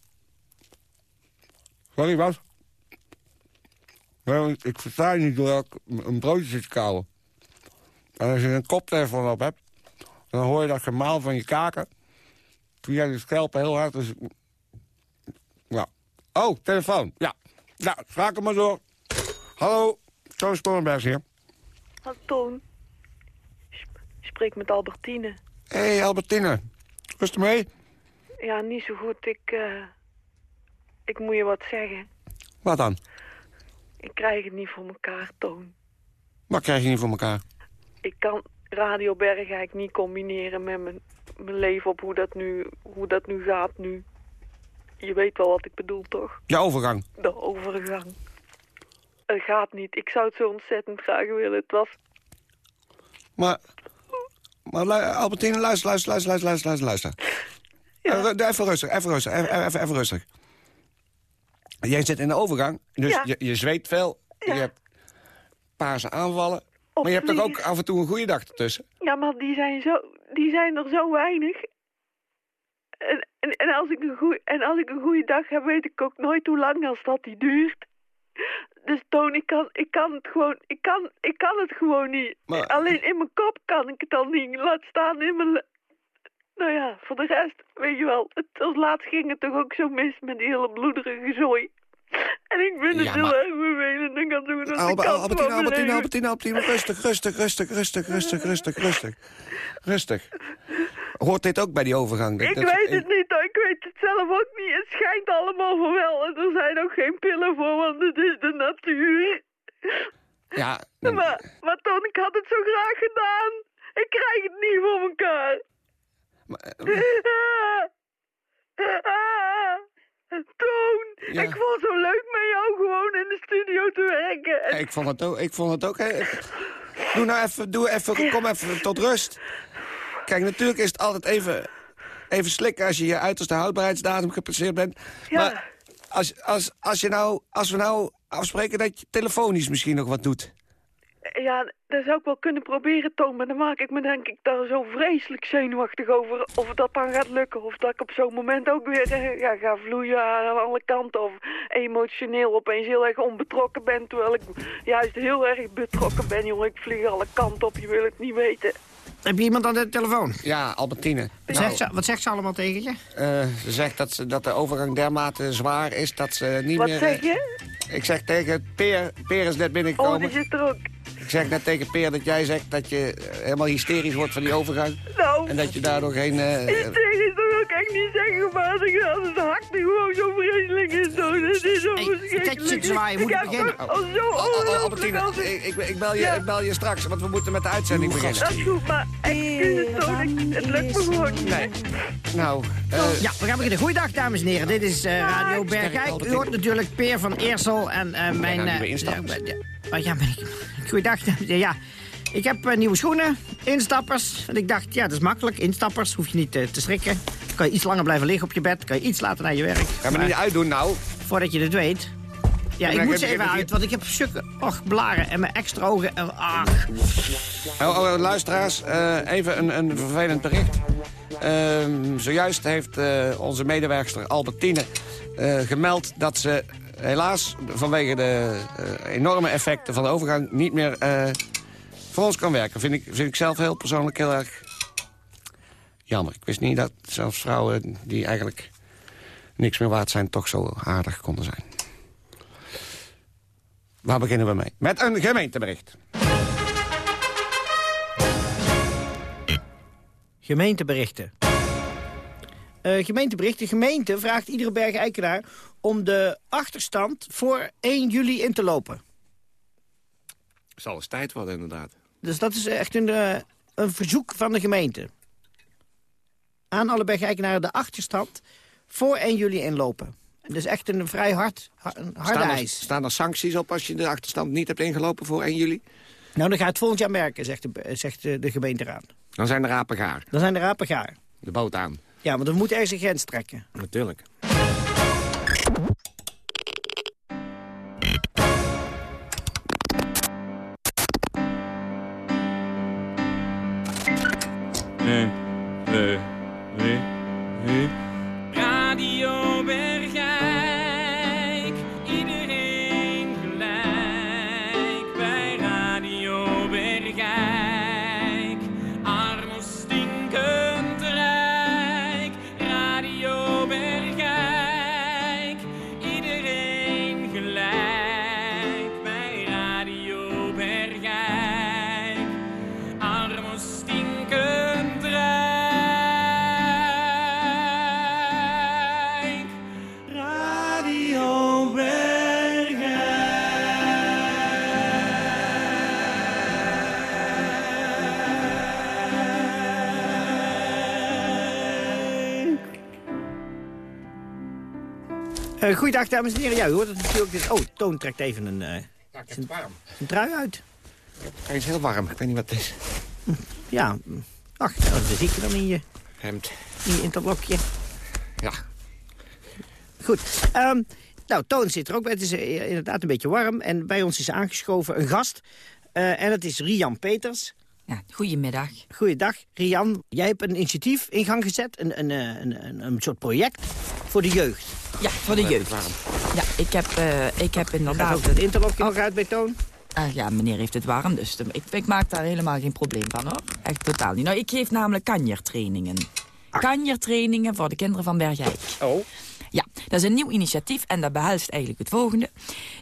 Sorry, wat? Ik versta je niet door ik een broodje zit te kauwen. En als je een koptelefoon op hebt... dan hoor je dat gemaal van je kaken... Toen jij de schelpen heel hard... Dus... Ja. Oh, telefoon. Ja. Nou, vraag hem maar door. Hallo, Toon Sporenberg hier. Hallo, Toon. spreek met Albertine. Hé, hey, Albertine. Rust mee? Ja, niet zo goed. Ik, uh, ik moet je wat zeggen. Wat dan? Ik krijg het niet voor elkaar, Toon. Wat krijg je niet voor elkaar? Ik kan Radio Bergijk niet combineren met mijn mijn leven op hoe dat, nu, hoe dat nu gaat nu. Je weet wel wat ik bedoel, toch? De overgang. De overgang. Het gaat niet. Ik zou het zo ontzettend graag willen. Het was... Maar... Maar Albertine, luister, luister, luister, luister, luister, luister. Ja. Even rustig, even rustig, even, even, even, rustig. Jij zit in de overgang, dus je, je zweet veel. Je hebt paarse aanvallen. maar je hebt toch ook af en toe een goede dag ertussen? Ja, maar die zijn zo die zijn er zo weinig. En, en, en, als ik een goeie, en als ik een goede dag heb, weet ik ook nooit hoe lang als dat die duurt. Dus Toon, ik kan, ik kan het gewoon, ik kan, ik kan het gewoon niet. Alleen in mijn kop kan ik het al niet. Laat staan in mijn... Nou ja, voor de rest, weet je wel, het, als laatst ging het toch ook zo mis met die hele bloederige zooi. En ik vind het heel erg vervelend. Dan kan doen dat Alba, Albertine, Albertine, Albertine, Albertine, rustig, rustig, rustig, rustig, rustig, rustig, rustig. Rustig. Hoort dit ook bij die overgang? ik weet het niet, ik weet het zelf ook niet. Het schijnt allemaal voor wel. En er zijn ook geen pillen voor, want het is de natuur. Ja. Maar, maar Ton, ik had het zo graag gedaan. Ik krijg het niet voor elkaar. Maar, Toon, ik vond het zo leuk met jou gewoon in de studio te werken. Ik vond het ook. Ik vond het ook doe nou even, doe even, kom even tot rust. Kijk, natuurlijk is het altijd even, even slikken als je je uiterste houdbaarheidsdatum gepasseerd bent. Ja. Maar als, als, als, je nou, als we nou afspreken dat je telefonisch misschien nog wat doet. Ja, dat zou ik wel kunnen proberen, Toon. Maar dan maak ik me denk ik daar zo vreselijk zenuwachtig over... of dat dan gaat lukken. Of dat ik op zo'n moment ook weer eh, ja, ga vloeien aan alle kanten. Of emotioneel opeens heel erg onbetrokken ben... terwijl ik juist heel erg betrokken ben, jongen. Ik vlieg alle kanten op, je wil het niet weten. Heb je iemand aan de telefoon? Ja, Albertine. Zegt ze, wat zegt ze allemaal tegen je? Uh, ze zegt dat, ze, dat de overgang dermate zwaar is dat ze niet wat meer... Wat zeg je? Ik zeg tegen Peer, Peer is net binnengekomen. Oh, die zit er ook. Ik zeg net tegen Peer dat jij zegt dat je helemaal hysterisch wordt van die overgang. Nou. En dat je daardoor geen... Uh, hysterisch wil ik echt niet zeggen, maar het hart gewoon zo vreselijk is. Zo, dat is zo verschrikkelijk. zwaaien, moet ik beginnen. Al zo Albertine, ik, ik, bel je, ik bel je straks, want we moeten met de uitzending beginnen. Dat is goed, maar excuses, het lukt me gewoon Nee. Nou, uh, Ja, we gaan beginnen. Goeiedag, dames en heren. Dit is uh, Radio Bergijk. U hoort natuurlijk Peer van Eersel en uh, mijn... Uh, ja, ben ik... Goeiedag. Ja, ik heb uh, nieuwe schoenen, instappers. En ik dacht, ja, dat is makkelijk. Instappers, hoef je niet uh, te schrikken. Dan kan je iets langer blijven liggen op je bed. kan je iets later naar je werk. Ga me niet uitdoen nou. Voordat je het weet. Ja, ik moet ze even uit, want ik heb stukken och, blaren en mijn extra ogen. En, ach. Oh, oh, luisteraars, uh, even een, een vervelend bericht. Ehm, zojuist heeft onze medewerkster Albertine gemeld dat ze helaas vanwege de uh, enorme effecten van de overgang... niet meer uh, voor ons kan werken. Vind ik, vind ik zelf heel persoonlijk heel erg jammer. Ik wist niet dat zelfs vrouwen die eigenlijk eh, niks meer waard zijn... toch zo aardig konden zijn. Waar beginnen we mee? Met een gemeentebericht. Gemeenteberichten. Uh, gemeentebericht. De gemeente vraagt iedere bergeikenaar om de achterstand voor 1 juli in te lopen. Zal eens tijd worden, inderdaad. Dus dat is echt een, uh, een verzoek van de gemeente. Aan alle bergeikenaren de achterstand voor 1 juli inlopen. Dat is echt een vrij hard, een harde staan er, eis. Staan er sancties op als je de achterstand niet hebt ingelopen voor 1 juli? Nou, dan ga je het volgend jaar merken, zegt de, zegt de, de gemeenteraad. Dan zijn de rapen gaar. Dan zijn de rapen gaar. De boot aan. Ja, want we moeten ergens een grens trekken. Natuurlijk. Nee, nee, nee, nee. Goeiedag, dames en heren. Ja, u hoort het natuurlijk. Dus, oh, Toon trekt even een, uh, Ja, ik heb het warm. een trui uit. Hij is heel warm. Ik weet niet wat het is. Ja, ach, dat je dan in je, Hemd. in je interlokje. Ja. Goed. ehm, nou, Toon zit er ook bij. Het is eh, inderdaad een beetje warm. En bij ons is aangeschoven een gast. Eh, en dat is Rian Peters. Ja, goedemiddag. Goeiedag, Rian. Jij hebt een initiatief in gang gezet. Een, een, eh, een, een, een soort project voor de jeugd. Ja, voor de jeugd. Ja, ik heb, eh, ik heb Gaat inderdaad... ook het interlokje nog uit bij Toon? Ah, ja, meneer heeft het warm, dus ik, ik maak daar helemaal geen probleem van, hoor. Echt totaal niet. Nou, ik geef namelijk kanjertrainingen. Kanjertrainingen voor de kinderen van Bergijk. Oh. Ja, dat is een nieuw initiatief en dat behelst eigenlijk het volgende.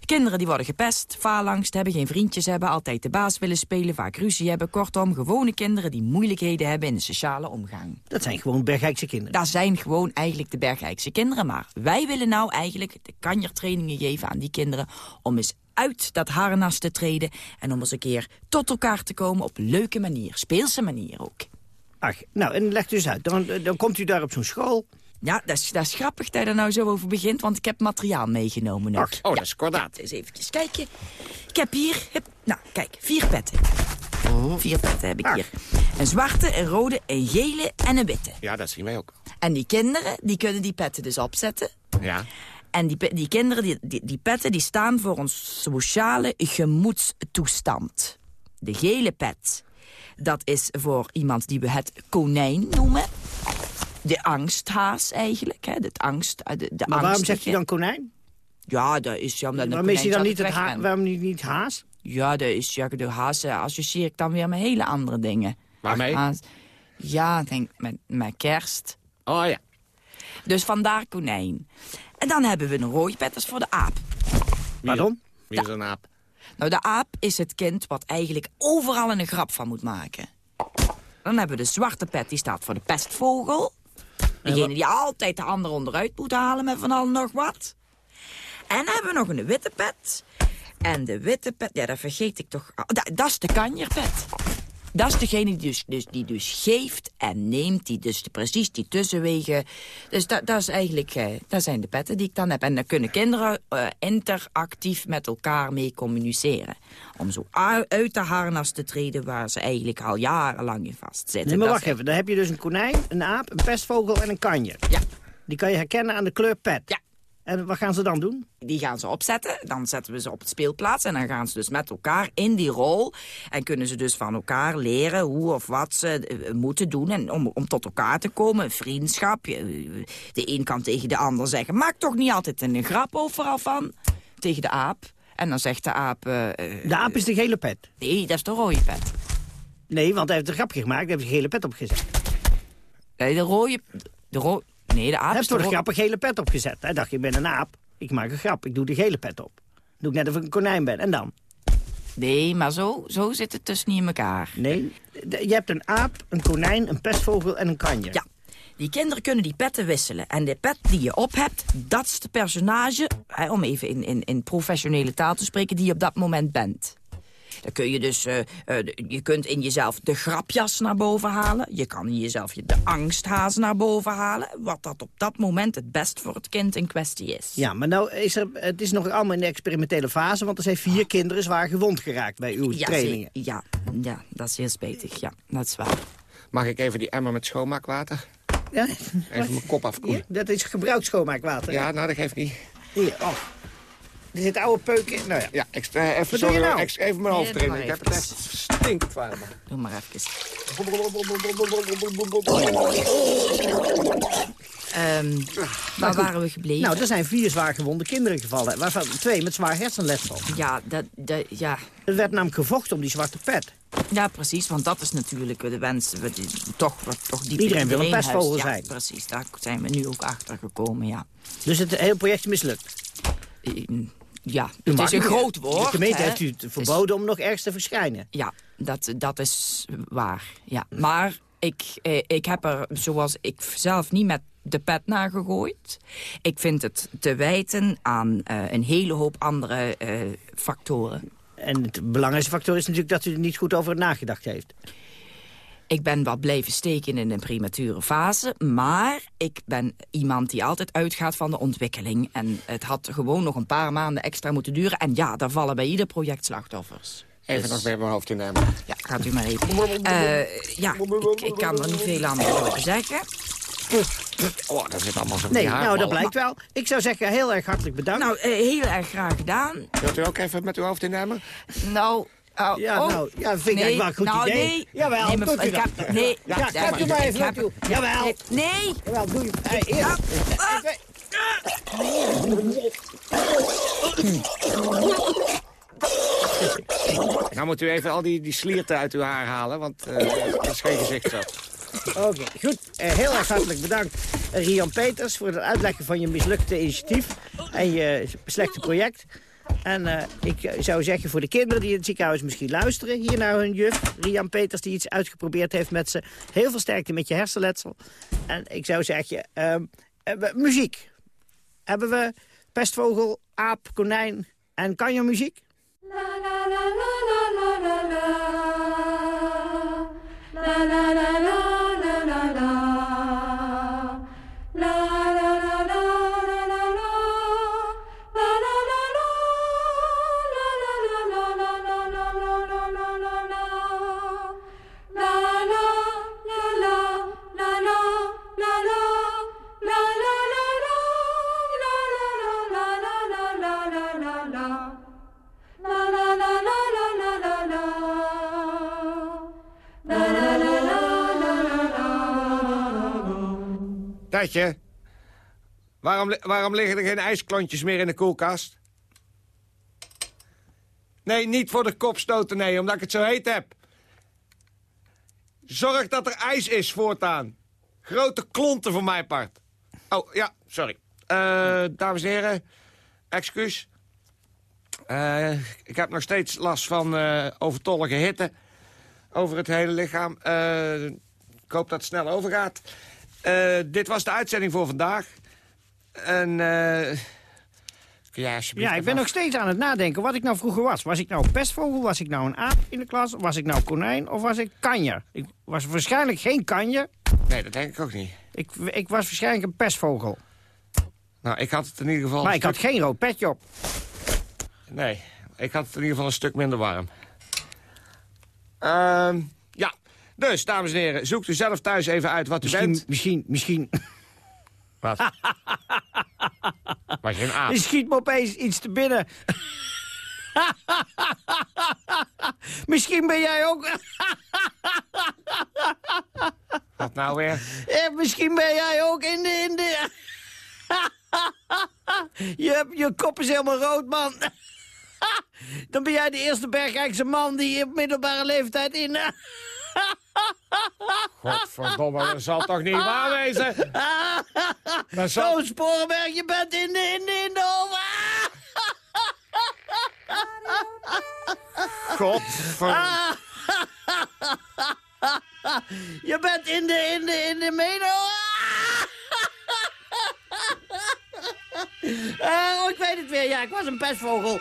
Kinderen die worden gepest, faalangst hebben, geen vriendjes hebben... altijd de baas willen spelen, vaak ruzie hebben. Kortom, gewone kinderen die moeilijkheden hebben in de sociale omgang. Dat zijn gewoon Bergijkse kinderen. Dat zijn gewoon eigenlijk de Bergrijkse kinderen. Maar wij willen nou eigenlijk de kanjertrainingen geven aan die kinderen... om eens uit dat harnas te treden... en om eens een keer tot elkaar te komen op leuke manier. Speelse manier ook. Ach, nou, en leg dus uit. Dan, dan komt u daar op zo'n school. Ja, dat is, dat is grappig dat je er nou zo over begint... want ik heb materiaal meegenomen nog. Oh, dat is kordaat. Eens eventjes kijken. Ik heb hier... Heb, nou, kijk, vier petten. Vier petten heb ik hier. Een zwarte, een rode, een gele en een witte. Ja, dat zien wij ook. En die kinderen, die kunnen die petten dus opzetten. Ja. En die, die kinderen, die, die, die petten, die staan voor een sociale gemoedstoestand. De gele pet, dat is voor iemand die we het konijn noemen. De angsthaas eigenlijk, hè. Het angst, eh, de, de Maar waarom zegt u dan konijn? Ja, dat is ja, omdat Waarom is hij dan niet, het ha waarom niet, niet haas? Ja, dat is, ja, de haas eh, associeer ik dan weer met hele andere dingen. Waarmee? Haas- ja, denk met, met kerst. Oh ja. Dus vandaar konijn. En dan hebben we een rode pet, dat is voor de aap. Pardon? Wie is een aap? Nou, de aap is het kind wat eigenlijk overal een grap van moet maken. Dan hebben we de zwarte pet, die staat voor de pestvogel. Degene die altijd de ander onderuit moet halen met van alles nog wat. En dan hebben we nog een witte pet. En de witte pet, ja, dat vergeet ik toch. Dat, dat is de kanjerpet. Dat is degene die dus, dus, die dus geeft en neemt, die dus de, precies die tussenwegen. Dus dat, dat, is eigenlijk, eh, dat zijn de petten die ik dan heb. En dan kunnen kinderen eh, interactief met elkaar mee communiceren. Om zo ui- uit de harnas te treden waar ze eigenlijk al jarenlang in vastzitten. Nee, maar wacht is- even. Dan heb je dus een konijn, een aap, een pestvogel en een kanjer. Ja. Die kan je herkennen aan de kleur pet. Ja. En wat gaan ze dan doen? Die gaan ze opzetten, dan zetten we ze op het speelplaats... en dan gaan ze dus met elkaar in die rol... en kunnen ze dus van elkaar leren hoe of wat ze eh, moeten doen... En om, om tot elkaar te komen, vriendschap. Je- De een kan tegen de ander zeggen... maak toch niet altijd een grap overal van, tegen de aap. En dan zegt de aap... eh, eh, De aap is de gele pet. nee, dat is de rode pet. Nee, want hij heeft een grapje gemaakt. Hij heeft een gele pet opgezet. Nee, de rode... De ro nee, de aap Hij is heeft voor de de ro- grap een gele pet opgezet. Hij dacht, ik ben een aap. Ik maak een grap. Ik doe de gele pet op. Doe ik net of ik een konijn ben. En dan? Nee, maar zo, zo zit het dus niet in elkaar. Nee, je hebt een aap, een konijn, een pestvogel en een kanje. Ja, die kinderen kunnen die petten wisselen. En de pet die je op hebt, dat is de personage... Hè, om even in, in, in professionele taal te spreken, die je op dat moment bent. Dan kun je dus, uh, uh, je kunt in jezelf de grapjas naar boven halen. Je kan in jezelf de angsthaas naar boven halen. Wat dat op dat moment het best voor het kind in kwestie is. Ja, maar nou is er, het is nog allemaal in de experimentele fase... want er zijn vier kinderen zwaar gewond geraakt bij uw ja, trainingen. Ja, ja, dat is heel spetig. Ja, dat is waar. Mag ik even die emmer met schoonmaakwater? Ja. Even mijn kop afkoelen. Ja, dat is gebruikt schoonmaakwater. Ja, nou, dat geeft niet. Hier, oh. Er zit oude peuk in. Nou ja. Ja, ik, uh, even, Wat doe je nou? even mijn hoofd erin. Ik heb het echt stinkend warm. Doe maar even. Ehm waar waren we gebleven? Nou, er zijn vier zwaar gewonde kinderen gevallen. Waarvan twee met zwaar hersenletsel. Ja, dat, dat, ja. Er werd namelijk gevochten om die zwarte pet. ja, precies, want dat is natuurlijk de wens. We, die- toch, wat, toch diep Iedereen wil een pestvogel huist. zijn. Ja, precies, daar zijn we nu ook achter gekomen, ja. Dus het hele project is mislukt. Ja, het mag is een niet- groot woord. De gemeente hè. heeft u het verboden om nog ergens te verschijnen. Ja, dat, dat is waar. Ja. Maar ik, eh, ik heb er, zoals ik zelf, niet met de pet naar gegooid. Ik vind het te wijten aan eh, een hele hoop andere eh, factoren. En het belangrijkste factor is natuurlijk dat u er niet goed over nagedacht heeft. Ik ben wat blijven steken in een premature fase. Maar ik ben iemand die altijd uitgaat van de ontwikkeling. En het had gewoon nog een paar maanden extra moeten duren. En ja, daar vallen bij ieder project slachtoffers. Even Dus- nog weer mijn hoofd innemen. Ja, gaat u maar even. Eh, ja, ik, ik kan er niet veel aan over zeggen. Oh, dat zit allemaal zo Nee, die haar- nou, dat blijkt wel. Ik zou zeggen, heel erg hartelijk bedankt. Nou, eh, heel erg graag gedaan. Wilt u ook even met uw hoofd innemen? Nou... oh, Ja, oh. nou, ja, vind ik nee, wel een goed nou, idee. Nee, Jawel, nee, doet u ik dat. heb, nee, Ja, ja, u maar ik even, heb- doet u. Jawel. Nee, Jawel, doe je. Hey, eerst. Nou moet u even al die, die slierten uit uw haar halen, want eh, dat is geen gezicht zo. Oké, goed. Eh, heel erg hartelijk bedankt, eh, Rian Peters... voor het uitleggen van je mislukte initiatief en je slechte project. En eh, ik eh, zou zeggen voor de kinderen die in het ziekenhuis misschien luisteren... hier naar hun juf, Rian Peters, die iets uitgeprobeerd heeft met ze. Heel veel sterkte met je hersenletsel. En ik zou zeggen, ehm, eh, muziek. Hebben we pestvogel, aap, konijn en kanjermuziek? Tijdje, waarom, li- waarom liggen er geen ijsklontjes meer in de koelkast? Nee, niet voor de kop stoten, nee, omdat ik het zo heet heb. Zorg dat er ijs is voortaan. Grote klonten voor mijn part. Oh, ja, sorry. Eh, dames en heren, excuus. Eh, ik heb nog steeds last van eh, overtollige hitte over het hele lichaam. Ik hoop dat het snel overgaat. Eh, dit was de uitzending voor vandaag. En... eh kun jij alsjeblieft Ja, ik ben nog steeds aan het nadenken wat ik nou vroeger was. Was ik nou een pestvogel, was ik nou een aap in de klas... was ik nou konijn of was ik kanjer? Ik was waarschijnlijk geen kanjer. Nee, dat denk ik ook niet. Ik, ik was waarschijnlijk een pestvogel. Nou, ik had het in ieder geval... Maar ik had geen rood petje op. Nee, ik had het in ieder geval een stuk minder warm. Ehm, ja, dus, dames en heren, zoekt u zelf thuis even uit wat u Misschien, bent. misschien, misschien... Wat? Was je een aap? Er schiet me opeens iets te binnen. misschien ben jij ook... Wat nou weer? Eh, misschien ben jij ook in de... In de... je, hebt- je kop is helemaal rood, man. Dan ben jij de eerste Bergrijkse man die op middelbare leeftijd in... Godverdomme, dat zal toch niet waar wezen? Dat zal... Zo, Sporenberg, je bent in de, in de, in de oven. Godver... Je bent in de, in de, in de meno. Oh, ik weet het weer. Ja, ik was een pestvogel.